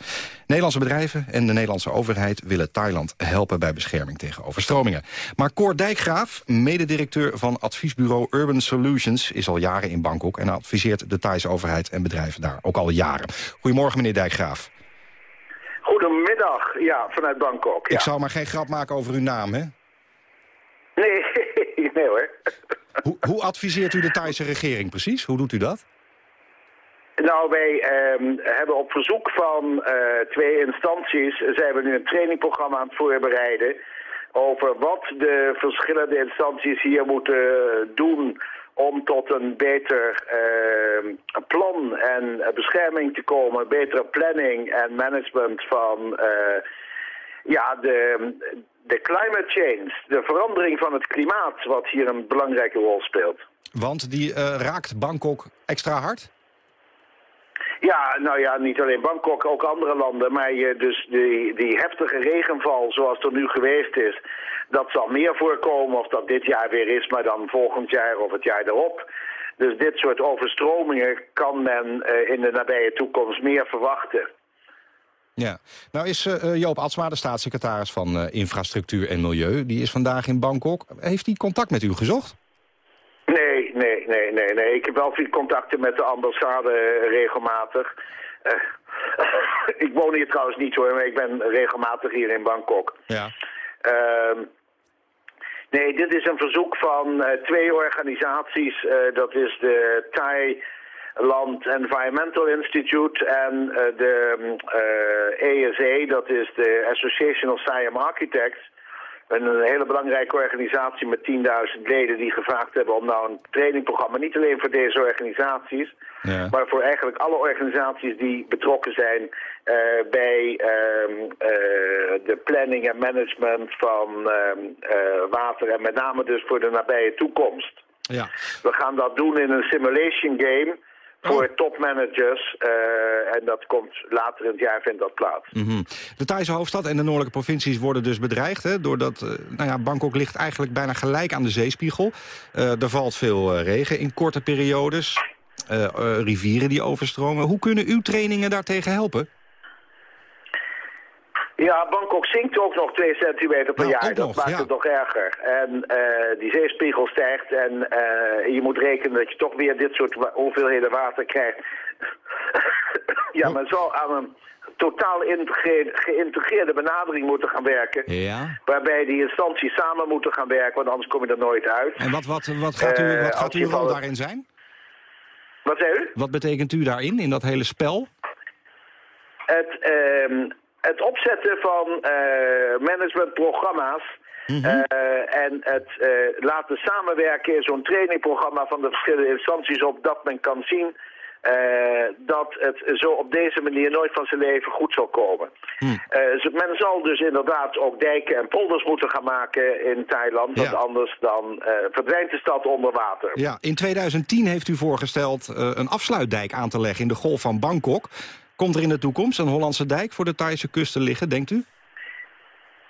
Nederlandse bedrijven en de Nederlandse overheid... willen Thailand helpen bij bescherming tegen overstromingen. Maar Cor Dijkgraaf, mededirecteur van adviesbureau Urban Solutions... is al jaren in Bangkok en adviseert de Thaise overheid en bedrijven daar ook al jaren. Goedemorgen, meneer Dijkgraaf. Goedemiddag, ja, vanuit Bangkok. Ja. Ik zou maar geen grap maken over uw naam, hè? Nee, nee hoor. Hoe, hoe adviseert u de Thaise regering precies? Hoe doet u dat? Nou, wij eh, hebben op verzoek van uh, twee instanties... zijn we nu een trainingprogramma aan het voorbereiden... over wat de verschillende instanties hier moeten doen om tot een beter uh, plan en bescherming te komen, betere planning en management van uh, ja, de, de climate change, de verandering van het klimaat, wat hier een belangrijke rol speelt. Want die uh, raakt Bangkok extra hard? Ja, nou ja, niet alleen Bangkok, ook andere landen. Maar je, dus die, die heftige regenval zoals er nu geweest is, dat zal meer voorkomen of dat dit jaar weer is, maar dan volgend jaar of het jaar erop. Dus dit soort overstromingen kan men uh, in de nabije toekomst meer verwachten. Ja, nou is uh, Joop Atsma, de staatssecretaris van uh, Infrastructuur en Milieu, die is vandaag in Bangkok. Heeft hij contact met u gezocht? Nee, nee, nee, nee, nee. Ik heb wel veel contacten met de ambassade regelmatig. Ik woon hier trouwens niet hoor, maar ik ben regelmatig hier in Bangkok. Ja. Uh, nee, dit is een verzoek van uh, twee organisaties. Uh, dat is de Thai Land Environmental Institute en uh, de ESA, dat is de Association of Siam Architects. Een hele belangrijke organisatie met 10.000 leden die gevraagd hebben om nou een trainingprogramma, niet alleen voor deze organisaties, ja. maar voor eigenlijk alle organisaties die betrokken zijn uh, bij uh, uh, de planning en management van water en met name dus voor de nabije toekomst. Ja. We gaan dat doen in een simulation game voor oh. topmanagers. Uh, en dat komt later in het jaar vindt dat plaats. Mm -hmm. De Thaise hoofdstad en de noordelijke provincies worden dus bedreigd. Hè, doordat uh, nou ja, Bangkok ligt eigenlijk bijna gelijk aan de zeespiegel. Uh, er valt veel regen in korte periodes. rivieren die overstromen. Hoe kunnen uw trainingen daartegen helpen? Ja, Bangkok zinkt ook nog 2 centimeter per Nou, jaar. Dat nog, maakt ja. het nog erger. En eh, die zeespiegel stijgt en eh, je moet rekenen dat je toch weer dit soort wa- hoeveelheden water krijgt. ja, men zal aan een totaal geïntegreerde benadering moeten gaan werken. Ja. Waarbij die instanties samen moeten gaan werken, want anders kom je er nooit uit. En wat, wat, wat gaat, u, Eh, wat als gaat uw rol daarin zijn? Wat zei u? Wat betekent u daarin, in dat hele spel? het, ehm, het opzetten van eh, managementprogramma's Mhm. eh, en het eh, laten samenwerken in zo'n trainingprogramma van de verschillende instanties op dat men kan zien dat het zo op deze manier nooit van zijn leven goed zal komen. Dus men zal dus inderdaad ook dijken en polders moeten gaan maken in Thailand, want Ja. anders dan verdwijnt de stad onder water. Ja, in 2010 heeft u voorgesteld een afsluitdijk aan te leggen in de golf van Bangkok. Komt er in de toekomst een Hollandse dijk voor de Thaise kusten liggen, denkt u?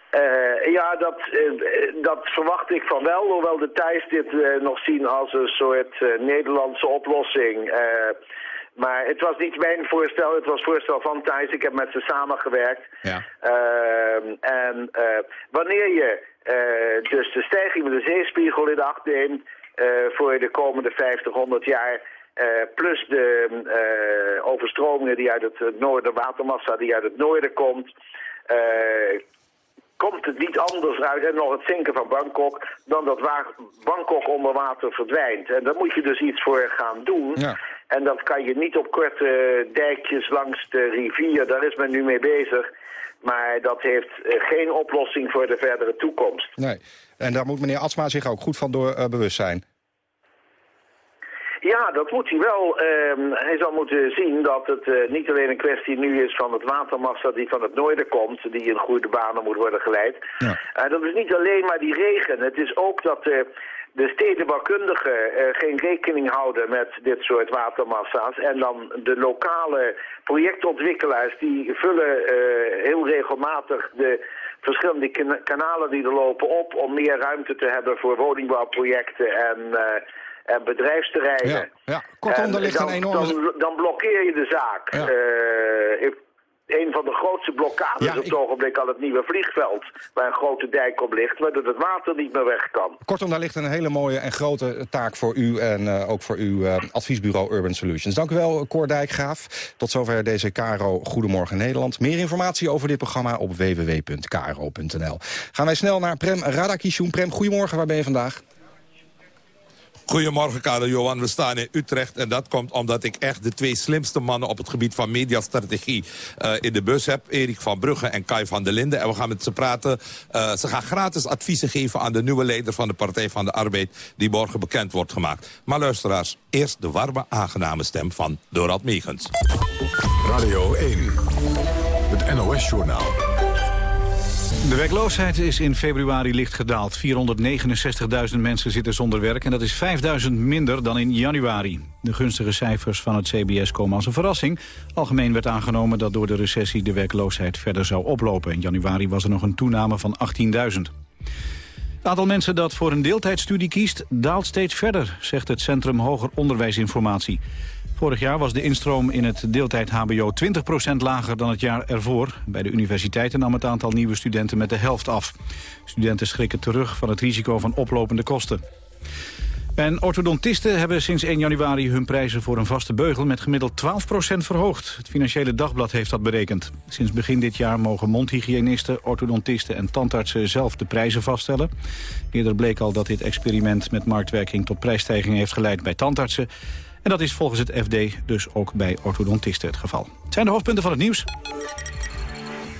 Eh, ja, dat, eh, dat verwacht ik van wel, hoewel de Thais dit eh, nog zien als een soort eh, Nederlandse oplossing. Eh, maar het was niet mijn voorstel, het was voorstel van Thais. Ik heb met ze samengewerkt. Ja. Ehm, en eh, wanneer je eh, dus de stijging van de zeespiegel in acht neemt eh, voor de komende 50, 100 jaar... plus de overstromingen die uit het noorden, watermassa die uit het noorden komt komt het niet anders uit en nog het zinken van Bangkok dan dat waar Bangkok onder water verdwijnt. En daar moet je dus iets voor gaan doen. Ja. En dat kan je niet op korte dijkjes langs de rivier, daar is men nu mee bezig. Maar dat heeft eh, geen oplossing voor de verdere toekomst. Nee, en daar moet meneer Atsma zich ook goed van door bewust zijn. Ja, dat moet hij wel. Ehm, hij zal moeten zien dat het uh, niet alleen een kwestie nu is van het watermassa die van het noorden komt, die in goede banen moet worden geleid. Ja. Uh, dat is niet alleen maar die regen. Het is ook dat de stedenbouwkundigen geen rekening houden met dit soort watermassa's. En dan de lokale projectontwikkelaars die vullen heel regelmatig de verschillende kanalen die er lopen op om meer ruimte te hebben voor woningbouwprojecten en en bedrijfsterreinen. Ja, ja. kortom, daar ligt dan, een enorme... Dan, dan, blokkeer je de zaak. Ja. Uh, een van de grootste blokkades ja, op het ogenblik al het nieuwe vliegveld... waar een grote dijk op ligt, waardoor het water niet meer weg kan. Kortom, daar ligt een hele mooie en grote taak voor u... en uh, ook voor uw uh, adviesbureau Urban Solutions. Dank u wel, Cor Dijkgraaf. Tot zover deze KRO Goedemorgen Nederland. Meer informatie over dit programma op www.kro.nl. Gaan wij snel naar Prem Radakishun. Prem, goedemorgen, waar ben je vandaag? Goedemorgen, Karel Johan. We staan in Utrecht en dat komt omdat ik echt de twee slimste mannen op het gebied van mediastrategie uh, in de bus heb. Erik van Brugge en Kai van der Linden. En we gaan met ze praten. Uh, ze gaan gratis adviezen geven aan de nieuwe leider van de Partij van de Arbeid die morgen bekend wordt gemaakt. Maar luisteraars, eerst de warme, aangename stem van Dorald Megens. Radio 1, het NOS-journaal. De werkloosheid is in februari licht gedaald. 469.000 mensen zitten zonder werk en dat is 5.000 minder dan in januari. De gunstige cijfers van het CBS komen als een verrassing. Algemeen werd aangenomen dat door de recessie de werkloosheid verder zou oplopen. In januari was er nog een toename van 18.000. Het aantal mensen dat voor een deeltijdstudie kiest daalt steeds verder, zegt het Centrum Hoger Onderwijsinformatie. Vorig jaar was de instroom in het deeltijd hbo 20% lager dan het jaar ervoor. Bij de universiteiten nam het aantal nieuwe studenten met de helft af. Studenten schrikken terug van het risico van oplopende kosten. En orthodontisten hebben sinds 1 januari hun prijzen voor een vaste beugel met gemiddeld 12% verhoogd. Het Financiële Dagblad heeft dat berekend. Sinds begin dit jaar mogen mondhygiënisten, orthodontisten en tandartsen zelf de prijzen vaststellen. Eerder bleek al dat dit experiment met marktwerking tot prijsstijging heeft geleid bij tandartsen. En dat is volgens het FD dus ook bij orthodontisten het geval. Het zijn de hoofdpunten van het nieuws.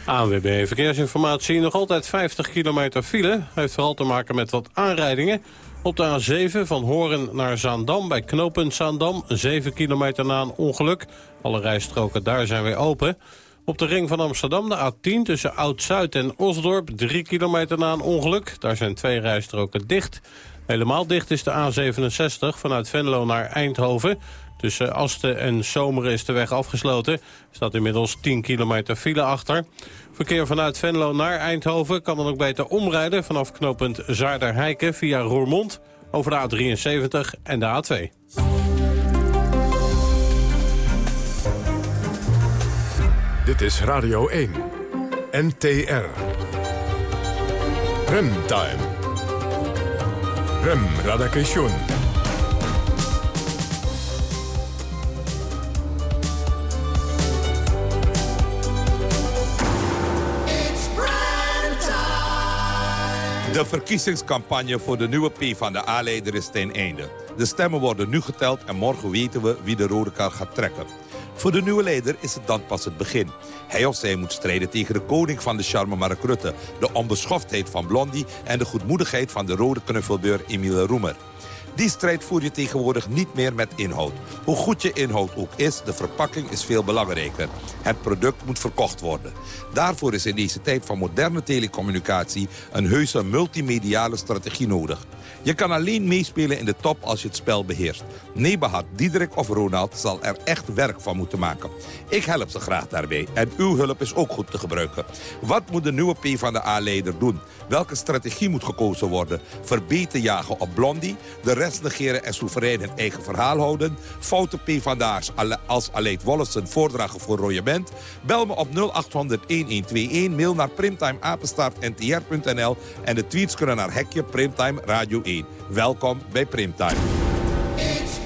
ANWB Verkeersinformatie. Nog altijd 50 kilometer file. Heeft vooral te maken met wat aanrijdingen. Op de A7 van Horen naar Zaandam bij knooppunt Zaandam. 7 kilometer na een ongeluk. Alle rijstroken daar zijn weer open. Op de ring van Amsterdam de A10 tussen Oud-Zuid en Osdorp. 3 kilometer na een ongeluk. Daar zijn twee rijstroken dicht. Helemaal dicht is de A67 vanuit Venlo naar Eindhoven. Tussen Asten en Zomeren is de weg afgesloten. Er staat inmiddels 10 kilometer file achter. Verkeer vanuit Venlo naar Eindhoven kan dan ook beter omrijden... vanaf knooppunt Zaarderheiken via Roermond over de A73 en de A2. Dit is Radio 1. NTR. Remtime. Rem Radakation. De verkiezingscampagne voor de nieuwe P van de A-leider is ten einde. De stemmen worden nu geteld en morgen weten we wie de rode kaart gaat trekken. Voor de nieuwe leider is het dan pas het begin. Hij of zij moet strijden tegen de koning van de charme Mark Rutte... de onbeschoftheid van Blondie en de goedmoedigheid van de rode knuffelbeur Emiele Roemer. Die strijd voer je tegenwoordig niet meer met inhoud. Hoe goed je inhoud ook is, de verpakking is veel belangrijker. Het product moet verkocht worden. Daarvoor is in deze tijd van moderne telecommunicatie... een heuse multimediale strategie nodig. Je kan alleen meespelen in de top als je het spel beheerst. Nebahat, Diederik of Ronald zal er echt werk van moeten maken. Ik help ze graag daarbij en uw hulp is ook goed te gebruiken. Wat moet de nieuwe P van de A-leider doen? Welke strategie moet gekozen worden? Verbeter jagen op Blondie, de Restigeren en soeverein hun eigen verhaal houden. Foute PvdA's als Aleid Wollensen voordragen voor royement. Bel me op 0800-1121, mail naar primtimeapenstaartntr.nl... en de tweets kunnen naar hekje Primtime Radio 1. Welkom bij Primtime. It's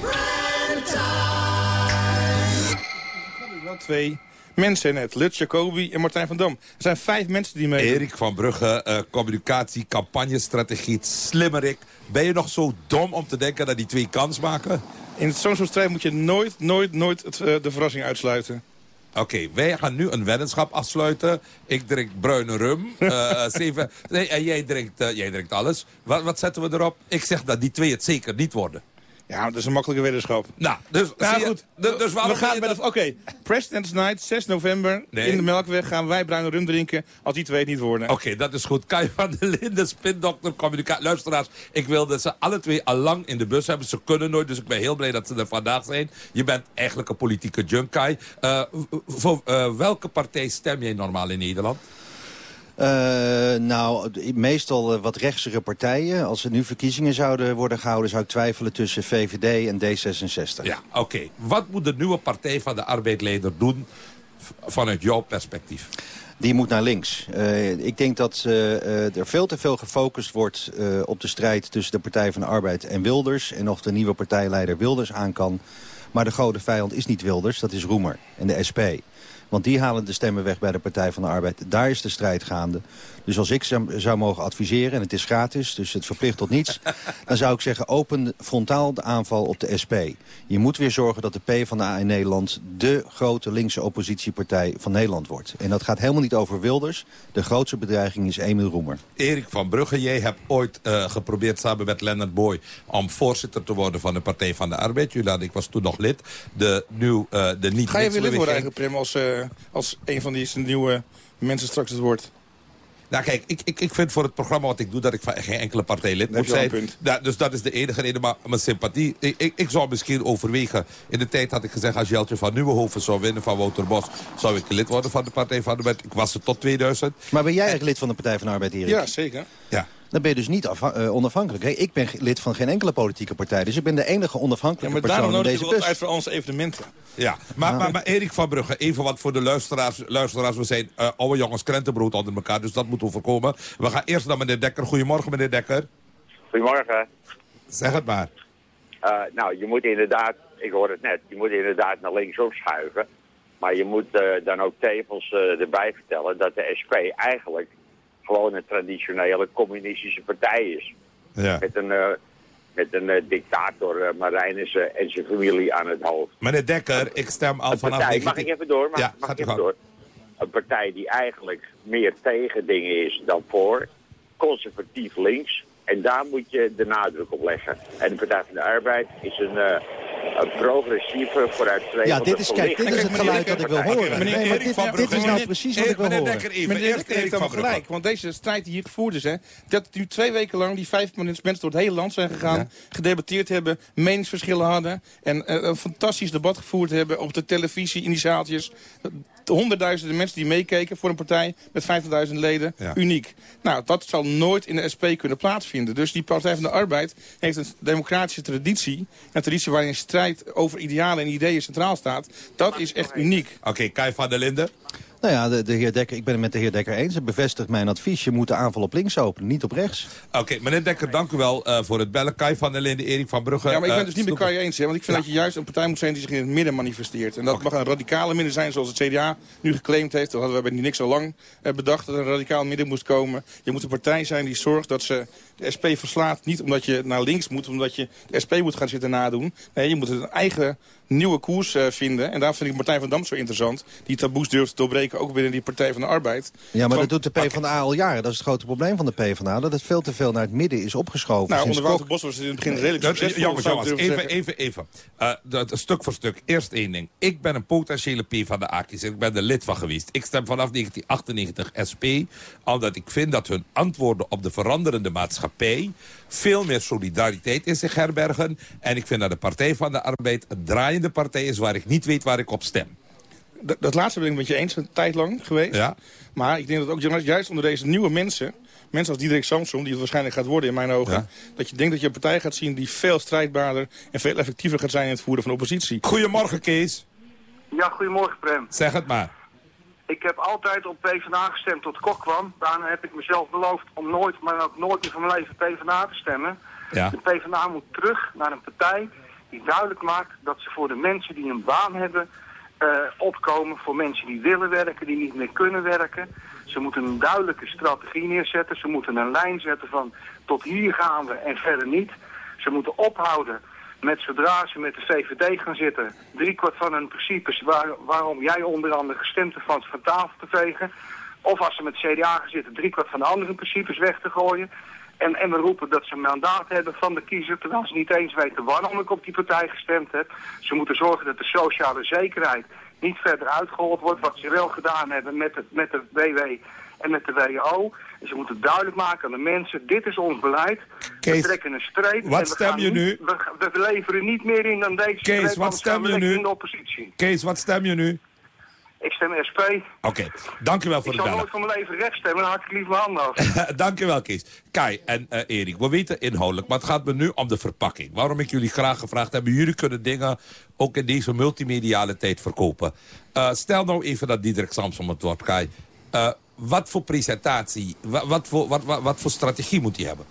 mensen net. Lut Jacobi en Martijn van Dam. Er zijn vijf mensen die mee. Erik van Brugge, uh, communicatie, campagnestrategie, slimmerik. Ben je nog zo dom om te denken dat die twee kans maken? In zo'n soort strijd moet je nooit, nooit, nooit het, uh, de verrassing uitsluiten. Oké, wij gaan nu een weddenschap afsluiten. Ik drink bruine rum. Uh, zeven, nee, en jij drinkt, uh, jij drinkt alles. Wat, wat zetten we erop? Ik zeg dat die twee het zeker niet worden. Ja, dat is een makkelijke weddenschap. Nou, dus, nou goed. Dus, dus we gaan met Oké, okay. President's Night, 6 november. Nee. In de Melkweg gaan wij bruine rum drinken als die twee het niet worden. Oké, okay, dat is goed. Kai van der Linden, spindokter, communicatie. Luisteraars, ik wilde ze alle twee al lang in de bus hebben. Ze kunnen nooit, dus ik ben heel blij dat ze er vandaag zijn. Je bent eigenlijk een politieke junk, Kai. Uh, voor uh, welke partij stem jij normaal in Nederland? Uh, nou, meestal uh, wat rechtsere partijen. Als er nu verkiezingen zouden worden gehouden... zou ik twijfelen tussen VVD en D66. Ja, oké. Okay. Wat moet de nieuwe Partij van de Arbeidleider doen... vanuit jouw perspectief? Die moet naar links. Uh, ik denk dat er veel te veel gefocust wordt op de strijd... tussen de Partij van de Arbeid en Wilders... en of de nieuwe partijleider Wilders aan kan. Maar de grote vijand is niet Wilders, dat is Roemer en de SP. Want die halen de stemmen weg bij de Partij van de Arbeid. Daar is de strijd gaande. Dus als ik zou mogen adviseren, en het is gratis, dus het verplicht tot niets... dan zou ik zeggen, open frontaal de aanval op de SP. Je moet weer zorgen dat de PvdA in Nederland... de grote linkse oppositiepartij van Nederland wordt. En dat gaat helemaal niet over Wilders. De grootste bedreiging is Emil Roemer. Erik van Brugge, jij hebt ooit uh, geprobeerd samen met Leonard Boy... om voorzitter te worden van de Partij van de Arbeid. Jullie hadden, ik was toen nog lid. De, nieuw, uh, de niet Ga je weer lid worden eigenlijk, Prim, als, uh, als een van die nieuwe mensen straks het wordt? Nou kijk, ik, ik, ik vind voor het programma wat ik doe... dat ik van geen enkele partij lid moet zijn. Da, dus dat is de enige reden. Maar mijn sympathie... Ik, ik, ik, zou misschien overwegen... In de tijd had ik gezegd... als Jeltje van Nieuwenhoven zou winnen van Wouter Bos... zou ik lid worden van de Partij van de Arbeid. Ik was er tot 2000. Maar ben jij eigenlijk lid van de Partij van de Arbeid, Erik? Ja, zeker. Ja. Dan ben je dus niet uh, onafhankelijk. Hey, ik ben lid van geen enkele politieke partij. Dus ik ben de enige onafhankelijke ja, maar persoon in deze bus. Maar uit voor onze evenementen. Ja, maar, maar, maar, Erik van Brugge, even wat voor de luisteraars. luisteraars we zijn uh, oude jongens krentenbrood onder elkaar, dus dat moeten we voorkomen. We gaan eerst naar meneer Dekker. Goedemorgen, meneer Dekker. Goedemorgen. Zeg het maar. Uh, nou, je moet inderdaad, ik hoor het net, je moet inderdaad naar links opschuiven. Maar je moet uh, dan ook tevens uh, erbij vertellen dat de SP eigenlijk gewoon een traditionele communistische partij is. Ja. Met een, uh, met een uh, dictator uh, Marijnissen en zijn familie aan het hoofd. Meneer Dekker, ik stem al vanaf... Partij, mag ik even door? Mag, ja, mag ik even door? Een partij die eigenlijk meer tegen dingen is dan voor. Conservatief links. En daar moet je de nadruk op leggen. En de Partij van de Arbeid is een, een progressieve vooruitstrevende Ja, dit is, kijk, dit is het geluid dat ik wil horen. Meneer nee, dit, dit, is nou precies wat ik wil horen. Dekker even, meneer Dekker heeft helemaal gelijk. Want deze strijd die hier gevoerd is, hè, dat nu twee weken lang die vijf mensen door het hele land zijn gegaan, ja. gedebatteerd hebben, meningsverschillen hadden en uh, een fantastisch debat gevoerd hebben op de televisie, in die zaaltjes honderdduizenden mensen die meekeken voor een partij met 50.000 leden. Ja. Uniek. Nou, dat zal nooit in de SP kunnen plaatsvinden. Dus die Partij van de Arbeid heeft een democratische traditie. Een traditie waarin strijd over idealen en ideeën centraal staat. Dat is echt uniek. Oké, okay, Kai van der Linden. Nou ja, de, de, heer Dekker, ik ben het met de heer Dekker eens. Het bevestigt mijn advies. Je moet de aanval op links openen, niet op rechts. Oké, meneer Dekker, dank u wel uh, voor het bellen. Kai van der Linden, Erik van Brugge. Ja, maar ik ben uh, dus niet met Kai eens. Hè, want ik vind ja. dat je juist een partij moet zijn die zich in het midden manifesteert. En dat okay. mag een radicale midden zijn, zoals het CDA nu geclaimd heeft. Dat hadden we bij niks al lang uh, bedacht, dat er een radicaal midden moest komen. Je moet een partij zijn die zorgt dat ze de SP verslaat. Niet omdat je naar links moet, omdat je de SP moet gaan zitten nadoen. Nee, je moet een eigen nieuwe koers uh, vinden. En daar vind ik Martijn van Dam zo interessant. Die taboes durft te doorbreken, ook binnen die Partij van de Arbeid. Ja, maar van, dat doet de PvdA al jaren. Dat is het grote probleem van de PvdA. Dat het veel te veel naar het midden is opgeschoven. Nou, onder Wouter Bos was het in het begin redelijk succesvol. Jongens, jongens, even, even, even. Uh, dat, stuk voor stuk. Eerst één ding. Ik ben een potentiële P van de A-kiezer. Ik ben er lid van geweest. Ik stem vanaf 1998 SP. Omdat ik vind dat hun antwoorden op de veranderende maatschappij veel meer solidariteit in zich herbergen. En ik vind dat de Partij van de Arbeid een draaiende partij is... waar ik niet weet waar ik op stem. Dat, dat laatste ben ik met je eens, een tijd lang geweest. Ja. Maar ik denk dat ook juist onder deze nieuwe mensen... mensen als Diederik Samson, die het waarschijnlijk gaat worden in mijn ogen... Ja. dat je denkt dat je een partij gaat zien die veel strijdbaarder... en veel effectiever gaat zijn in het voeren van oppositie. Goedemorgen, Kees. Ja, goedemorgen, Prem. Zeg het maar. Ik heb altijd op PvdA gestemd tot Kok kwam. Daarna heb ik mezelf beloofd om nooit, maar ook nooit meer van mijn leven PvdA te stemmen. Ja. De PvdA moet terug naar een partij die duidelijk maakt dat ze voor de mensen die een baan hebben eh, opkomen voor mensen die willen werken, die niet meer kunnen werken. Ze moeten een duidelijke strategie neerzetten. Ze moeten een lijn zetten van tot hier gaan we en verder niet. Ze moeten ophouden met zodra ze met de VVD gaan zitten... driekwart van hun principes waar, waarom jij onder andere gestemd hebt van, van tafel te vegen. Of als ze met CDA gaan zitten driekwart van de andere principes weg te gooien. En, en we roepen dat ze een mandaat hebben van de kiezer... terwijl ze niet eens weten waarom ik op die partij gestemd heb. Ze moeten zorgen dat de sociale zekerheid niet verder uitgehold wordt... wat ze wel gedaan hebben met met de WW en met de WO. En ze moeten duidelijk maken aan de mensen, dit is ons beleid. we trekken een streep. wat en we stem je niet- nu? We, we leveren niet meer in dan deze Kees, streep, wat stem je nu? in de oppositie. Kees, wat stem je nu? Ik stem SP. Oké, dankjewel voor Ik zal bellen. nooit van mijn leven rechts stemmen, dan had ik lief mijn handen af. Dankjewel, Kees. Kai en eh, Erik, we weten inhoudelijk, maar het gaat me nu om de verpakking. Waarom ik jullie graag gevraagd heb, jullie kunnen dingen ook in deze multimediale tijd verkopen. Eh, stel nou even dat Diederik Samsom het wordt, Kai. Eh, wat voor presentatie, wa- wat, voor, wat, wat, wat voor strategie moet hij hebben?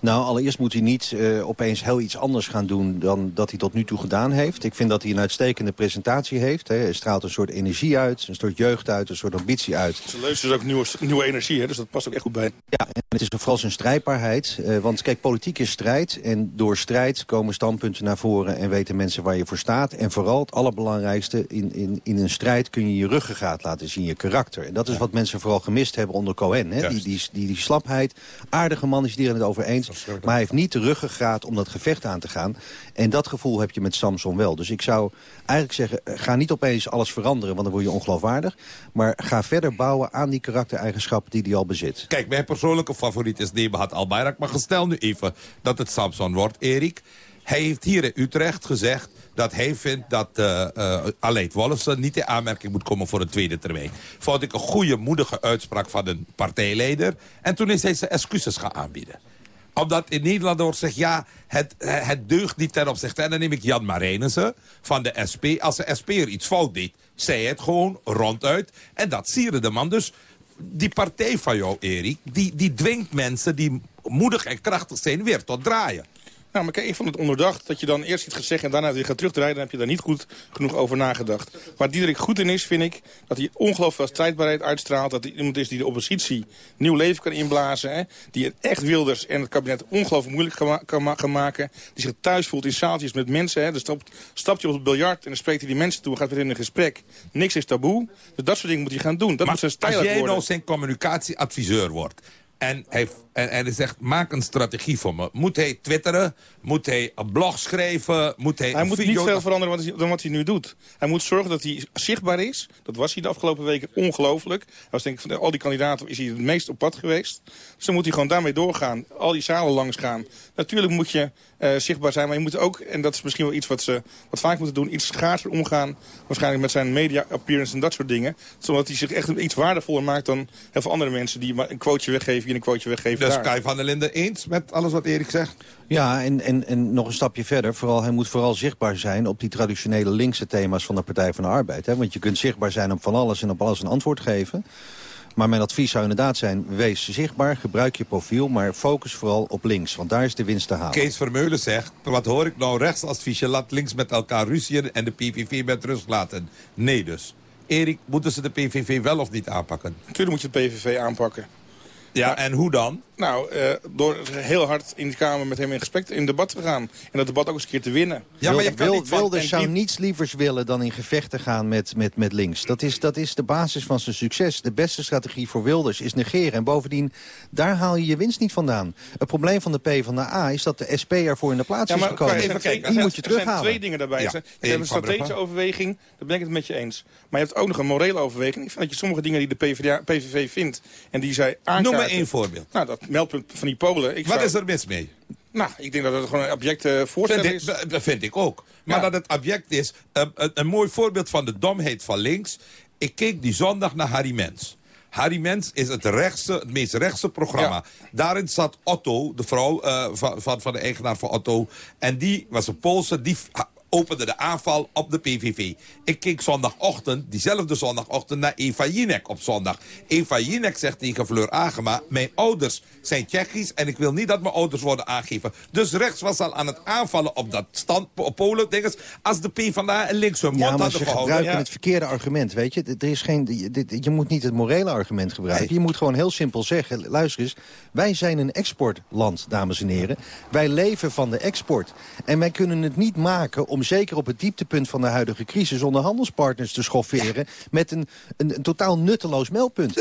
Nou, allereerst moet hij niet eh, opeens heel iets anders gaan doen dan dat hij tot nu toe gedaan heeft. Ik vind dat hij een uitstekende presentatie heeft. Hè. Hij straalt een soort energie uit, een soort jeugd uit, een soort ambitie uit. Ze luisteren dus ook nieuwe, nieuwe energie, hè, dus dat past ook echt goed bij. Ja, en het is vooral zijn strijdbaarheid. Eh, want kijk, politiek is strijd. En door strijd komen standpunten naar voren en weten mensen waar je voor staat. En vooral het allerbelangrijkste, in, in, in een strijd kun je je ruggengraat laten zien, je karakter. En dat is wat mensen vooral gemist hebben onder Cohen. Hè? Die, die, die, die slapheid, aardige man is het hier het over eens. Maar hij heeft niet de ruggengraat om dat gevecht aan te gaan. En dat gevoel heb je met Samson wel. Dus ik zou eigenlijk zeggen, eh, ga niet opeens alles veranderen, want dan word je ongeloofwaardig. Maar ga verder bouwen aan die karaktereigenschappen die hij al bezit. Kijk, mijn persoonlijke favoriet is Nebahat Albayrak. Maar gestel nu even dat het Samson wordt, Erik. Hij heeft hier in Utrecht gezegd dat hij vindt dat uh, uh, Aleid Wolfsen niet in aanmerking moet komen voor een tweede termijn. Vond ik een goede, moedige uitspraak van een partijleider. En toen is hij zijn excuses gaan aanbieden omdat in Nederland wordt gezegd, ja, het, het deugt niet ten opzichte. En dan neem ik Jan Marijnissen van de SP. Als de SP er iets fout deed, zei het gewoon ronduit. En dat sierde de man. Dus die partij van jou, Erik, die, die dwingt mensen die moedig en krachtig zijn weer tot draaien. Nou, maar kijk, ik vond het onderdacht dat je dan eerst iets gaat zeggen... en daarna weer gaat terugdraaien, dan heb je daar niet goed genoeg over nagedacht. Waar Diederik goed in is, vind ik, dat hij ongelooflijk veel strijdbaarheid uitstraalt. Dat hij iemand is die de oppositie nieuw leven kan inblazen. Hè? Die het echt Wilders en het kabinet ongelooflijk moeilijk kan, kan, ma kan, maken. Die zich thuis voelt in zaaltjes met mensen. Hè? Dan stapt, stapt hij op het biljart en dan spreekt hij die mensen toe. Gaat weer in een gesprek. Niks is taboe. Dus dat soort dingen moet hij gaan doen. Dat maar moet zijn stijl als jij worden. nou zijn communicatieadviseur wordt... En hij, en, en hij zegt, maak een strategie voor me. Moet hij twitteren? Moet hij een blog schrijven? Moet hij Hij moet video... niet veel veranderen wat hij- dan wat hij nu doet. Hij moet zorgen dat hij zichtbaar is. Dat was hij de afgelopen weken ongelooflijk. Hij was denk ik van al die kandidaten is hij het meest op pad geweest. Dus dan moet hij gewoon daarmee doorgaan. Al die zalen langs gaan. Natuurlijk moet je eh, zichtbaar zijn. Maar je moet ook, en dat is misschien wel iets wat ze wat vaak moeten doen... iets schaarser omgaan. Waarschijnlijk met zijn media appearance en dat soort dingen. Zodat hij zich echt iets waardevoller maakt dan heel veel andere mensen... die maar een quoteje weggeven hier een quoteje weggeven Dus daar. Kai van der Linden eens met alles wat Erik zegt? Ja, en, en, en nog een stapje verder. Vooral, hij moet vooral zichtbaar zijn op die traditionele linkse thema's van de Partij van de Arbeid. Hè? Want je kunt zichtbaar zijn op van alles en op alles een antwoord geven. Maar mijn advies zou inderdaad zijn, wees zichtbaar, gebruik je profiel... maar focus vooral op links, want daar is de winst te halen. Kees Vermeulen zegt, wat hoor ik nou rechtsadviesje... laat links met elkaar ruziën en de PVV met rust laten. Nee dus. Erik, moeten ze de PVV wel of niet aanpakken? Natuurlijk moet je het PVV aanpakken. Ja, en hoe dan? Nou, uh, door heel hard in de Kamer met hem in gesprek, in debat te gaan. En dat debat ook eens een keer te winnen. Ja, maar je Wil, Wil, Wilders zou niets lievers willen dan in gevechten gaan met, met, met links. Dat is, dat is de basis van zijn succes. De beste strategie voor Wilders is negeren. En bovendien, daar haal je je winst niet vandaan. Het probleem van de PvdA is dat de SP ervoor in de plaats ja, maar, is gekomen. Even kijken, die moet je terughalen. Er zijn twee dingen daarbij. Ja. Je hebt een strategische overweging, daar ben ik het met je eens. Maar je hebt ook nog een morele overweging. Ik vind dat je sommige dingen die de PvdA, PVV vindt... en die zij aankaarten... Maar één voorbeeld. Nou, dat meldpunt van die Polen. Ik Wat zou... is er mis mee? Nou, ik denk dat het gewoon een objecte voorstel vind is. Ik, dat vind ik ook. Maar ja. dat het object is, uh, een, een mooi voorbeeld van de domheid van links. Ik keek die zondag naar Harry Mens. Harry Mens is het, rechtse, het meest rechtse programma. Ja. Daarin zat Otto, de vrouw uh, van, van, van de eigenaar van Otto. En die was een Poolse, die opende de aanval op de PVV. Ik keek zondagochtend, diezelfde zondagochtend, naar Eva Jinek op zondag. Eva Jinek zegt tegen Fleur Agema... mijn ouders zijn Tsjechisch en ik wil niet dat mijn ouders worden aangegeven. Dus rechts was al aan het aanvallen op dat stand, op Polen, als de PvdA en links hun mond ja, maar hadden ze gehouden. gebruiken het verkeerde argument, weet je. Er is geen, dit- je moet niet het morele argument gebruiken. Je moet gewoon heel simpel zeggen, luister eens... wij zijn een exportland, dames en heren. Wij leven van de export. En wij kunnen het niet maken om zeker op het dieptepunt van de huidige crisis... onze handelspartners te schofferen met een, een, een totaal nutteloos meldpunt.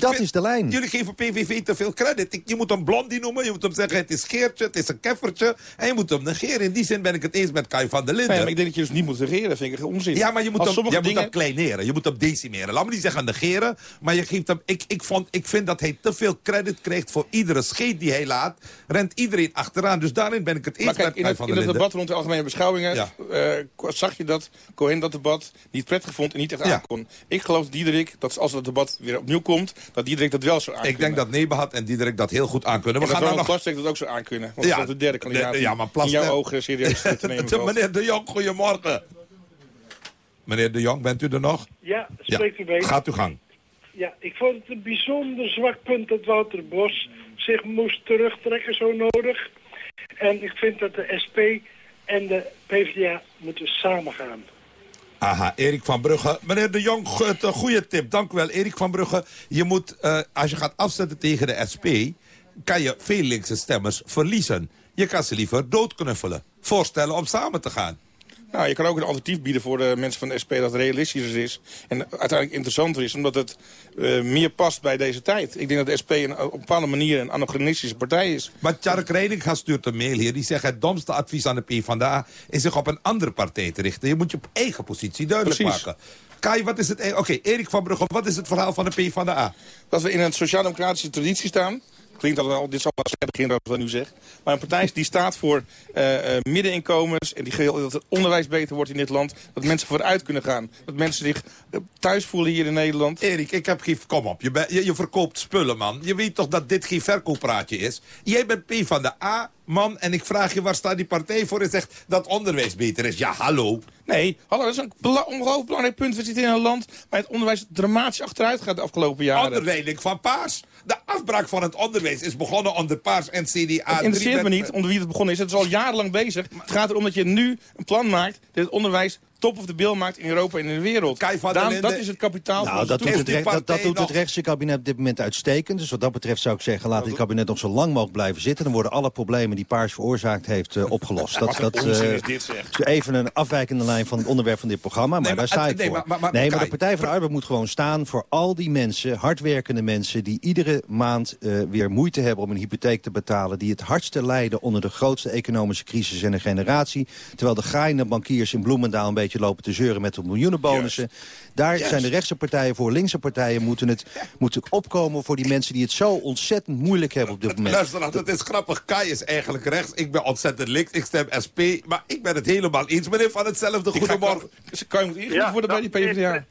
dat is de lijn. Jullie geven PVV te veel credit. Ik- je moet hem blondie noemen, je moet hem zeggen het is Geertje, het is een keffertje. En je moet hem negeren. In die zin ben ik het eens met Kai van der Linden. Nee, maar ik denk dat je dus niet moet regeren. Dat vind ik onzin. Ja, maar je moet, Als hem, je moet hem kleineren. Je moet hem decimeren. Laat me niet zeggen negeren. Maar je geeft hem... Ik, ik, vond, ik vind dat hij te veel credit krijgt voor iedere scheet die hij laat. Rent iedereen achteraan. Dus daarin ben ik het eens kijk, met in Kai het, van in der het Linden. debat rond de algemene beschouwingen Ja. Eh, zag je dat Cohen dat debat niet prettig vond en niet echt aankon. Ik geloof dat Diederik, dat als het debat weer opnieuw komt, dat Diederik dat wel zou aankunnen. Ik denk dat Nebahat en Diederik dat heel goed aankunnen. We en gaan dat nog... Plasterk dat ook zou aankunnen. Want Ja, dat is de derde kandidaat de- ja, maar die Plasterk- in jouw ogen serieus te nemen De-. Meneer De Jong, goedemorgen. Meneer De Jong, bent u er nog? Ja, spreekt u mee. Gaat uw gang. Ja, ik vond het een bijzonder zwak punt dat Wouter Bos zich moest terugtrekken zo nodig. En ik vind dat de SP en de PvdA moeten samengaan. Aha, Erik van Brugge. Meneer De Jong, een goede tip. Dank u wel, Erik van Brugge. Je moet, eh, als je gaat afzetten tegen de SP... kan je veel linkse stemmers verliezen. Je kan ze liever doodknuffelen. Voorstellen om samen te gaan. Nou, je kan ook een alternatief bieden voor de mensen van de SP dat realistischer is. En uiteindelijk interessanter is, omdat het eh, meer past bij deze tijd. Ik denk dat de SP een, op een bepaalde manier een anachronistische partij is. Maar Tjark Reininga stuurt een mail hier. Die zegt het domste advies aan de PvdA... is zich op een andere partij te richten. Je moet je op eigen positie duidelijk Precies. maken. Kai, wat is het... e- Oké, Erik van Brugge, wat is het verhaal van de PvdA? Dat we in een sociaal-democratische traditie staan. Klinkt dat wel, dit zal wel zeggen begin dat ik wat nu zeg. Maar een partij die staat voor eh, middeninkomens... en die wil dat het onderwijs beter wordt in dit land. Dat mensen vooruit kunnen gaan. Dat mensen zich eh, thuis voelen hier in Nederland. Erik, ik heb geen... Kom op, je, je, je verkoopt spullen, man. Je weet toch dat dit geen verkooppraatje is? Jij bent P van de A, man, en ik vraag je waar staat die partij voor... en zegt dat onderwijs beter is. Ja, hallo. Nee, hallo, dat is een bela- ongelooflijk belangrijk punt. We zitten in een land waar het onderwijs dramatisch achteruit gaat de afgelopen jaren. Onder leiding van Paars. De afbraak van het onderwijs is begonnen onder Paars en CDA. Het interesseert me niet onder wie het begonnen is. Het is al jarenlang bezig. Het gaat erom dat je nu een plan maakt... dat het onderwijs top of de bil maakt in Europa en in de wereld. Daarom- dat is het kapitaal Nou, dat doet, het, recht- dat, dat doet het rechtse kabinet op dit moment uitstekend. Dus wat dat betreft zou ik zeggen, laat dit kabinet nog zo lang mogelijk blijven zitten. Dan worden alle problemen die Paars veroorzaakt heeft eh, opgelost. Wat een onzin is dit, zeg. is even een afwijkende lijn van het onderwerp van dit programma, maar Nee, daar maar- sta ik nee, voor. maar- maar- maar- nee, maar de Partij van de Arbeid moet gewoon staan voor al die mensen, hardwerkende mensen... die iedere maand eh, weer moeite hebben om een hypotheek te betalen... die het hardste lijden onder de grootste economische crisis in een generatie. Terwijl de graaiende bankiers in Bloemendaal een beetje lopen te zeuren met de miljoenenbonussen. Daar Juist. zijn de rechtse partijen voor. Linkse partijen moeten, het, moeten opkomen voor die mensen die het zo ontzettend moeilijk hebben op dit moment. Luister, nou, het is grappig. Kai is eigenlijk rechts. Ik ben ontzettend links. Ik stem SP. Maar ik ben het helemaal eens. Meneer van hetzelfde, goedemorgen. Kan je moet ingeven worden bij die PvdA?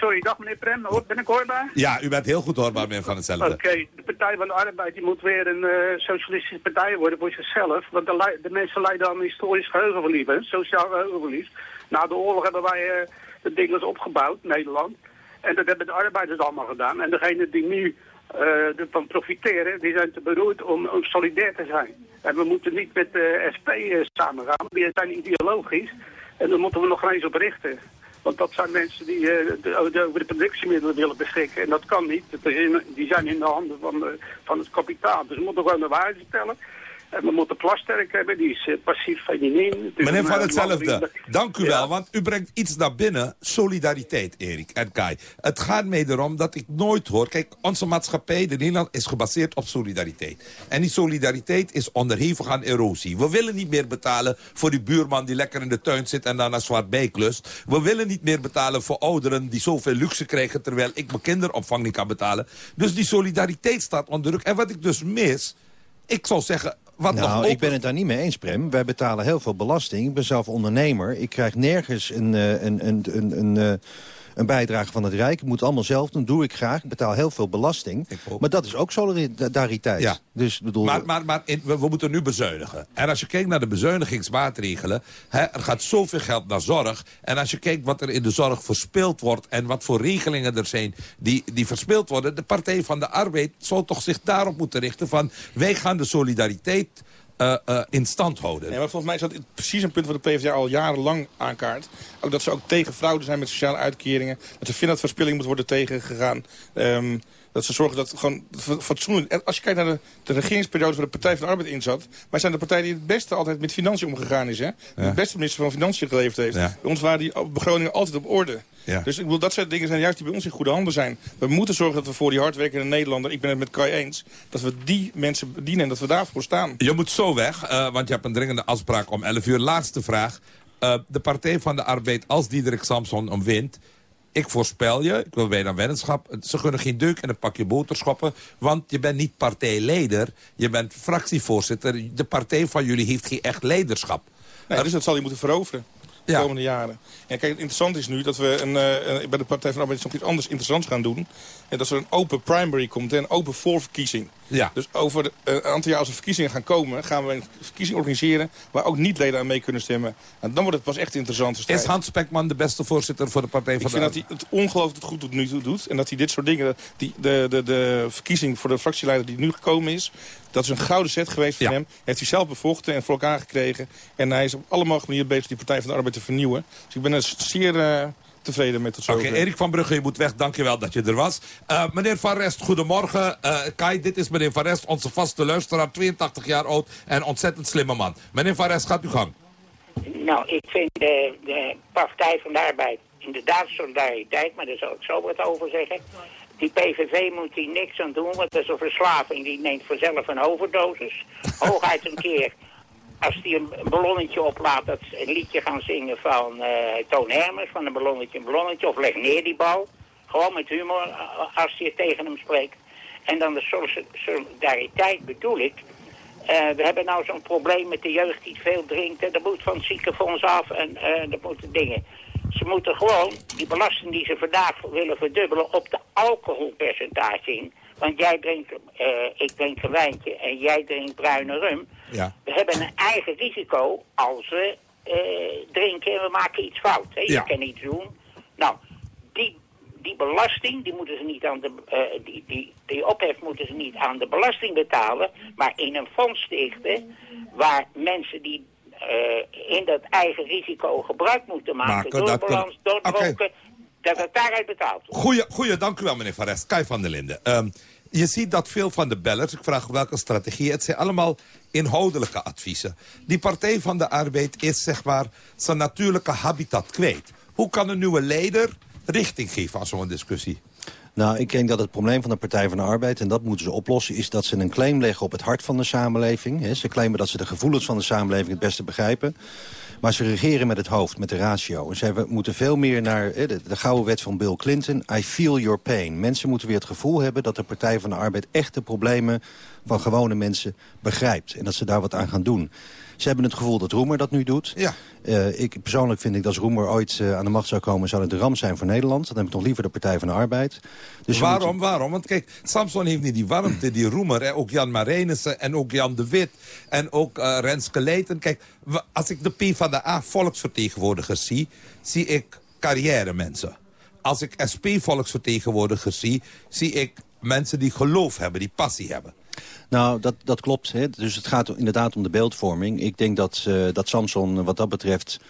Sorry, dag meneer Prem. Ben ik hoorbaar? Ja, u bent heel goed hoorbaar, meneer van hetzelfde. Oké, de Partij van de Arbeid die moet weer een eh, socialistische partij worden voor zichzelf. Want de, de mensen lijden aan historisch geheugenverlies, sociaal geheugenverlies. Na de oorlog hebben wij eh de dingen opgebouwd, Nederland. En dat hebben de arbeiders allemaal gedaan. En degenen die nu eh, ervan profiteren, die zijn te beroerd om, om solidair te zijn. En we moeten niet met de SP eh, samengaan, die zijn ideologisch. En daar moeten we nog eens op richten. Want dat zijn mensen die de- de- over de productiemiddelen willen beschikken. En dat kan niet. Die zijn in de handen van, van het kapitaal. Dus we moeten gewoon de waarheid vertellen. En we moeten Plasterk hebben, die is eh, passief feminien. Dus Meneer van eh, hetzelfde, dank u Ja. wel, want u brengt iets naar binnen. Solidariteit, Erik en Kai. Het gaat mij erom dat ik nooit hoor... Kijk, onze maatschappij, de Nederland, is gebaseerd op solidariteit. En die solidariteit is onderhevig aan erosie. We willen niet meer betalen voor die buurman die lekker in de tuin zit... en dan een zwart bijklust. We willen niet meer betalen voor ouderen die zoveel luxe krijgen... terwijl ik mijn kinderopvang niet kan betalen. Dus die solidariteit staat onder druk. En wat ik dus mis, ik zou zeggen... Wat nog nou, ik ben het daar niet mee eens, Prem. Wij betalen heel veel belasting. Ik ben zelf ondernemer. Ik krijg nergens een, eh, een, een, een, een, eh, een bijdrage van het Rijk. Ik moet allemaal zelf doen, doe ik graag. Ik betaal heel veel belasting. Maar dat is ook solidariteit. Ja. Dus, bedoel... Maar, maar, maar we, we, moeten nu bezuinigen. En als je kijkt naar de bezuinigingsmaatregelen... Hè, er gaat zoveel geld naar zorg. En als je kijkt wat er in de zorg verspild wordt... en wat voor regelingen er zijn die, die verspild worden... de Partij van de Arbeid zou toch zich daarop moeten richten van... wij gaan de solidariteit uh, uh, in stand houden. Nee, maar volgens mij is dat precies een punt wat de PvdA al jarenlang aankaart. Ook dat ze ook tegen fraude zijn met sociale uitkeringen. Dat ze vinden dat verspilling moet worden tegengegaan. Um, dat ze zorgen dat gewoon fatsoenlijk... En als je kijkt naar de, de regeringsperiode waar de Partij van de Arbeid in zat... wij zijn de partij die het beste altijd met financiën omgegaan is. Hè? De beste minister van Financiën geleverd heeft. Bij ons waren die begroningen altijd op orde. Ja. Dus ik bedoel, dat soort dingen zijn juist die bij ons in goede handen zijn. We moeten zorgen dat we voor die hardwerkende Nederlander... ik ben het met Kai eens, dat we die mensen bedienen en dat we daarvoor staan. Je moet zo weg, uh, want je hebt een dringende afspraak om 11 uur. Laatste vraag. Uh, de Partij van de Arbeid, als Diederik Samson om wint... Ik voorspel je, ik wil bijna weddenschap... ze gunnen geen deuk en een pakje boterschoppen... want je bent niet partijleider, je bent fractievoorzitter. De partij van jullie heeft geen echt leiderschap. Nee, dus dat zal hij moeten veroveren de komende jaren. En kijk, het interessante is nu dat we een, uh, bij de Partij van de Arbeid nog iets anders interessants gaan doen. En dat er een open primary komt en een open voorverkiezing. Ja. Dus over eh, een aantal jaar als er verkiezingen gaan komen... gaan we een verkiezing organiseren waar ook niet-leden aan mee kunnen stemmen. En dan wordt het pas echt interessant. Is Hans Spekman de beste voorzitter voor de Partij van de Arbeid? Ik vind dat hij het ongelooflijk goed tot nu toe doet. En dat hij dit soort dingen... Die, de, de, de verkiezing voor de fractieleider die nu gekomen is... Dat is een gouden set geweest voor hem. Heeft hij zelf bevochten en voor elkaar gekregen. En hij is op alle mogelijke manieren bezig die Partij van de Arbeid te vernieuwen. Dus ik ben er zeer uh, tevreden met het Oké, Erik van Brugge, je moet weg. Dankjewel dat je er was. Uh, meneer Van Rest, goedemorgen. Uh, Kai, dit is meneer Van Rest, onze vaste luisteraar, 82 jaar oud en ontzettend slimme man. Meneer Van Rest, gaat u gang. Nou, ik vind de, de Partij van de Arbeid inderdaad solidariteit, maar daar zal ik zo wat over zeggen. Die PVV moet hier niks aan doen, want dat is een verslaving. Die neemt vanzelf een overdosis. Hooguit een keer, als die een ballonnetje oplaat, dat een liedje gaan zingen van uh, Toon Hermers, van een ballonnetje een ballonnetje, of leg neer die bal. Gewoon met humor, eh, als je tegen hem spreekt. En dan de solidariteit bedoel ik. We hebben nou zo'n probleem met de jeugd die veel drinkt. En dat moet van het ziekenfonds af en dat moeten dingen. Ze moeten gewoon die belasting die ze vandaag willen verdubbelen op de alcoholpercentage in. Want jij drinkt, uh, ik drink een wijntje en jij drinkt bruine rum. Ja. We hebben een eigen risico als we uh, drinken en we maken iets fout. Hè? Je kan iets doen. Nou, die, die belasting, die moeten ze niet aan de, uh, die, die, die ophef moeten ze niet aan de belasting betalen, maar in een fonds stichten waar mensen die uh, in dat eigen risico gebruik moeten maken, maken door balans, door okay. Dat het daaruit betaald wordt. Goeie, goeie, dank u wel meneer Van Rest. Kai van der Linden. Um, je ziet dat veel van de bellers, ik vraag welke strategie, het zijn allemaal inhoudelijke adviezen. Die Partij van de Arbeid is zeg maar zijn natuurlijke habitat kwijt. Hoe kan een nieuwe leider richting geven aan zo'n discussie? Nou, ik denk dat het probleem van de Partij van de Arbeid... en dat moeten ze oplossen, is dat ze een claim leggen op het hart van de samenleving. Ze claimen dat ze de gevoelens van de samenleving het beste begrijpen. Maar ze regeren met het hoofd, met de ratio. En ze moeten veel meer naar de, de gouden wet van Bill Clinton. I feel your pain. Mensen moeten weer het gevoel hebben dat de Partij van de Arbeid... echt de problemen van gewone mensen begrijpt. En dat ze daar wat aan gaan doen. Ze hebben het gevoel dat Roemer dat nu doet. Ja. Uh, ik, persoonlijk vind ik dat als Roemer ooit uh, aan de macht zou komen... zou het een ramp zijn voor Nederland. Dan heb ik nog liever de Partij van de Arbeid. Dus waarom, waarom? Want kijk, Samson heeft niet die warmte, die Roemer. Hè? Ook Jan Marijnissen en ook Jan de Wit en ook uh, Renske Leijten. Kijk, als ik de P van de A volksvertegenwoordigers zie... zie ik carrière mensen. Als ik SP-volksvertegenwoordigers zie... zie ik mensen die geloof hebben, die passie hebben. Nou, dat, dat klopt. Hè. Dus het gaat inderdaad om de beeldvorming. Ik denk dat, uh, dat Samson wat dat betreft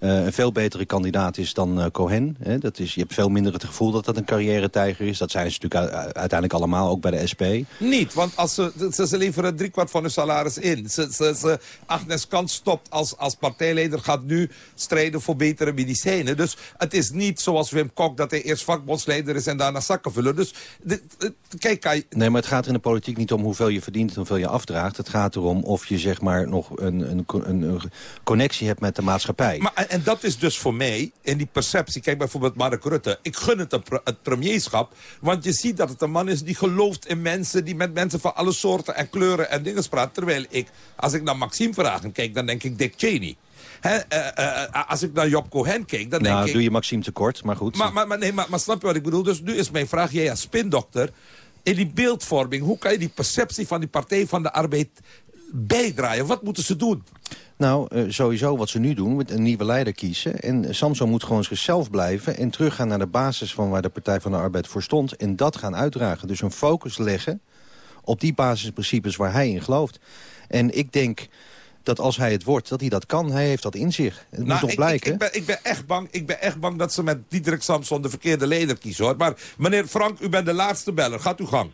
uh, een veel betere kandidaat is dan uh, Cohen. Hè. Dat is, je hebt veel minder het gevoel dat dat een carrière-tijger is. Dat zijn ze natuurlijk uiteindelijk allemaal, ook bij de SP. Niet, want als ze, ze, ze leveren driekwart van hun salaris in. Ze, ze, ze, Agnes Kant stopt als, als partijleider, gaat nu strijden voor betere medicijnen. Dus het is niet zoals Wim Kok, dat hij eerst vakbondsleider is en daarna zakken vullen. Dus kijk. Nee, maar het gaat in de politiek niet om hoeveel je verdient en hoeveel je afdraagt. Het gaat erom of je zeg maar nog een, een, een, een connectie hebt met de maatschappij. Maar en dat is dus voor mij, in die perceptie... Kijk bijvoorbeeld Mark Rutte. Ik gun het het premierschap. Want je ziet dat het een man is die gelooft in mensen... die met mensen van alle soorten en kleuren en dingen praat. Terwijl ik, als ik naar Maxime Verhagen kijk, dan denk ik Dick Cheney. Hè, eh, eh, als ik naar Job Cohen keek, dan denk nou, ik... doe je Maxime tekort, maar goed. Maar, maar, maar, nee, maar, maar snap je wat ik bedoel? Dus nu is mijn vraag, jij als spindokter... in die beeldvorming, hoe kan je die perceptie van die Partij van de Arbeid bijdraaien? Wat moeten ze doen? Nou, eh, sowieso wat ze nu doen, met een nieuwe leider kiezen. En Samson moet gewoon zichzelf blijven en teruggaan naar de basis van waar de Partij van de Arbeid voor stond. En dat gaan uitdragen. Dus een focus leggen op die basisprincipes waar hij in gelooft. En ik denk dat als hij het wordt, dat hij dat kan. Hij heeft dat in zich. Het moet Nou, toch ik, blijken. Ik, ik, ben, ik, ben echt bang, ik ben echt bang dat ze met Diederik Samson de verkeerde leider kiezen. Hoor. Maar meneer Frank, u bent de laatste beller. Gaat uw gang.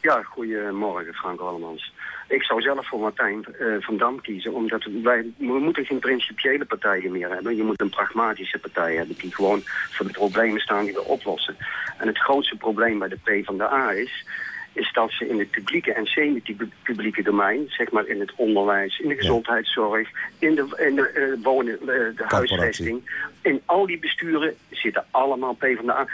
Ja, goedemorgen Frank Allemans. Ik zou zelf voor Martijn eh, van Dam kiezen, omdat wij, we moeten geen principiële partijen meer hebben. Je moet een pragmatische partij hebben die gewoon voor de problemen staan die we oplossen. En het grootste probleem bij de PvdA is, is dat ze in het publieke en semi-publieke domein, zeg maar in het onderwijs, in de gezondheidszorg, in de, in de eh, wonen, eh, de huisvesting, in al die besturen zitten allemaal PvdA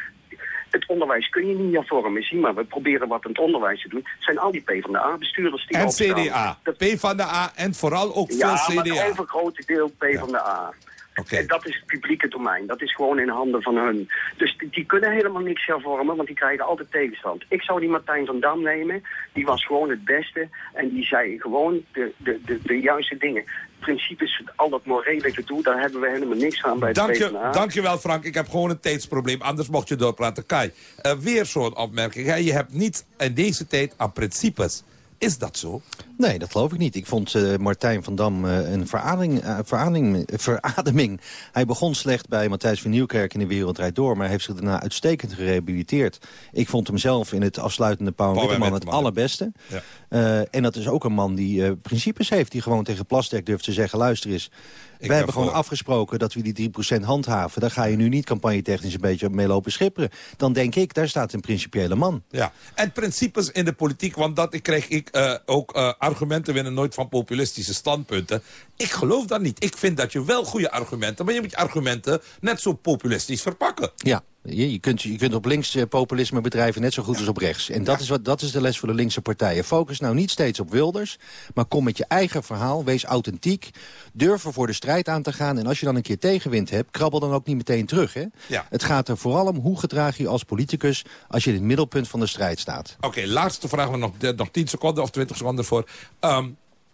het onderwijs kun je niet hervormen. Zie maar, we proberen wat in het onderwijs te doen. Het zijn al die PvdA-bestuurders die En opstaan. CDA. P van de A en vooral ook Ja, veel maar CDA. het overgrote deel PvdA. En dat is het publieke domein. Dat is gewoon in handen van hun. Dus die, die kunnen helemaal niks hervormen, want die krijgen altijd tegenstand. Ik zou die Martijn van Dam nemen. Die was gewoon het beste. En die zei gewoon de, de, de, de juiste dingen. Principes, al dat morele gedoe, daar hebben we helemaal niks aan bij de Dank, je, dankjewel Frank, ik heb gewoon een tijdsprobleem. Anders mocht je doorpraten. Kai, eh, weer zo'n opmerking. Hè? Je hebt niet in deze tijd aan principes. Is dat zo? Nee, dat geloof ik niet. Ik vond eh, Martijn van Dam eh, een verademing, eh, verademing, verademing. Hij begon slecht bij Matthijs van Nieuwkerk in de Wereldrijd Door... maar heeft zich daarna uitstekend gerehabiliteerd. Ik vond hem zelf in het afsluitende Pauw en Witteman het allerbeste. Ja. En dat is ook een man die principes heeft. Die gewoon tegen Plasterk durft te zeggen... luister eens, hebben gewoon afgesproken dat we die 3% handhaven. Daar ga je nu niet campagnetechnisch een beetje mee lopen schipperen. Dan denk ik, daar staat een principiële man. Ja, en principes in de politiek, want dat krijg ik eh, ook eh, argumenten winnen nooit van populistische standpunten. Ik geloof dat niet. Ik vind dat je wel goede argumenten, maar je moet je argumenten net zo populistisch verpakken. Ja, je, je, kunt, je kunt op links eh, populisme bedrijven net zo goed als op rechts. En dat, is wat, dat is de les voor de linkse partijen. Focus nou niet steeds op Wilders, maar kom met je eigen verhaal. Wees authentiek, durf er voor de strijd aan te gaan. En als je dan een keer tegenwind hebt, krabbel dan ook niet meteen terug. Hè? Ja. Het gaat er vooral om hoe gedraag je als politicus... als je in het middelpunt van de strijd staat. Oké, laatste vraag, nog, nog 10 seconden of 20 seconden voor. Ehm,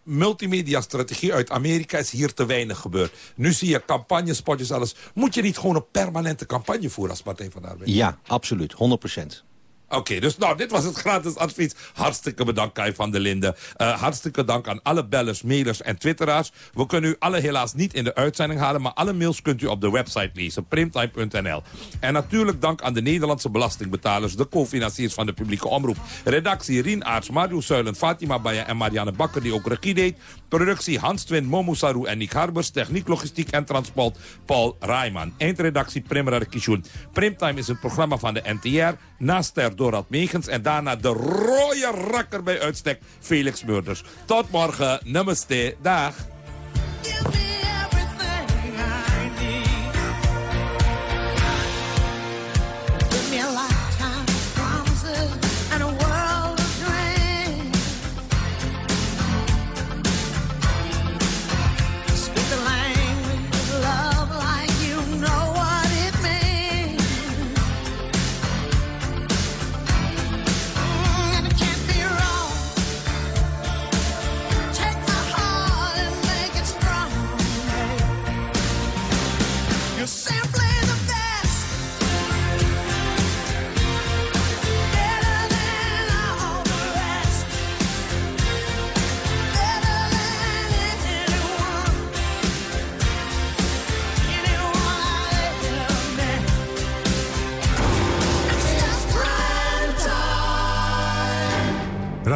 multimedia-strategie uit Amerika is hier te weinig gebeurd. Nu zie je campagnespotjes, alles. Moet je niet gewoon een permanente campagne voeren als Partij van de? Ja, absoluut. 100 procent. Oké, dus nou, dit was het gratis advies. Hartstikke bedankt, Kai van der Linden. Eh, hartstikke dank aan alle bellers, mailers en twitteraars. We kunnen u alle helaas niet in de uitzending halen... maar alle mails kunt u op de website lezen, primtime.nl. En natuurlijk dank aan de Nederlandse belastingbetalers... de co-financiers van de publieke omroep. Redactie Rien Aarts, Mario Zuilen, Fatima Baya en Marianne Bakker... die ook regie deed. Productie Hans Twin, Momo Saru en Nick Harbers. Techniek, logistiek en transport Paul Rijman. Eindredactie Primera Kishun. Primtime is een programma van de NTR. Naast ter Dorald Megens en daarna de rode rakker bij uitstek Felix Murders. Tot morgen. Namaste. Dag.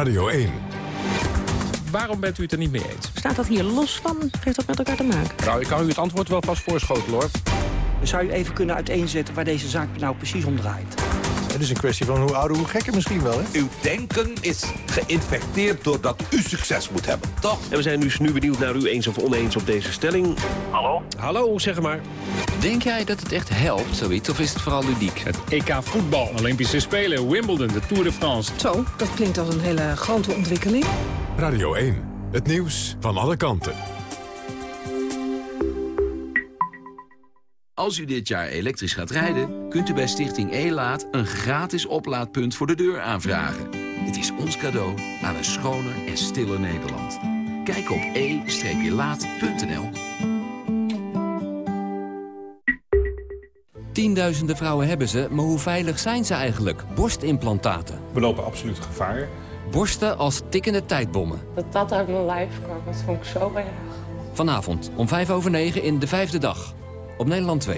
Radio 1. Waarom bent u het er niet mee eens? Staat dat hier los van? Heeft dat met elkaar te maken? Nou, ik kan u het antwoord wel vast voorschotelen, hoor. Zou u even kunnen uiteenzetten waar deze zaak nou precies om draait? Het is een kwestie van hoe ouder, hoe gekker misschien wel, hè? Uw denken is geïnfecteerd doordat u succes moet hebben, toch? En we zijn dus nu benieuwd naar u eens of oneens op deze stelling. Hallo? Hallo, zeg maar. Denk jij dat het echt helpt, zoiets, of is het vooral ludiek? Het EK voetbal, Olympische Spelen, Wimbledon, de Tour de France. Zo, dat klinkt als een hele grote ontwikkeling. Radio 1. Het nieuws van alle kanten. Als u dit jaar elektrisch gaat rijden, kunt u bij Stichting E-Laat... een gratis oplaadpunt voor de deur aanvragen. Het is ons cadeau aan een schoner en stiller Nederland. Kijk op e-laat.nl. Tienduizenden vrouwen hebben ze, maar hoe veilig zijn ze eigenlijk? Borstimplantaten. We lopen absoluut gevaar. Borsten als tikkende tijdbommen. Dat dat uit mijn lijf kwam, dat vond ik zo erg. Vanavond om vijf over negen in De Vijfde Dag. Op Nederland 2.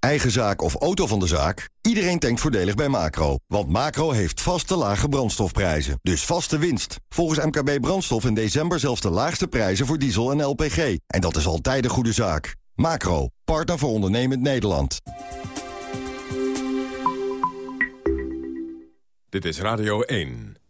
Eigen zaak of auto van de zaak? Iedereen denkt voordelig bij Macro. Want Macro heeft vaste lage brandstofprijzen. Dus vaste winst. Volgens MKB Brandstof in december zelfs de laagste prijzen voor diesel en LPG. En dat is altijd een goede zaak. Macro, partner voor ondernemend Nederland. Dit is Radio 1.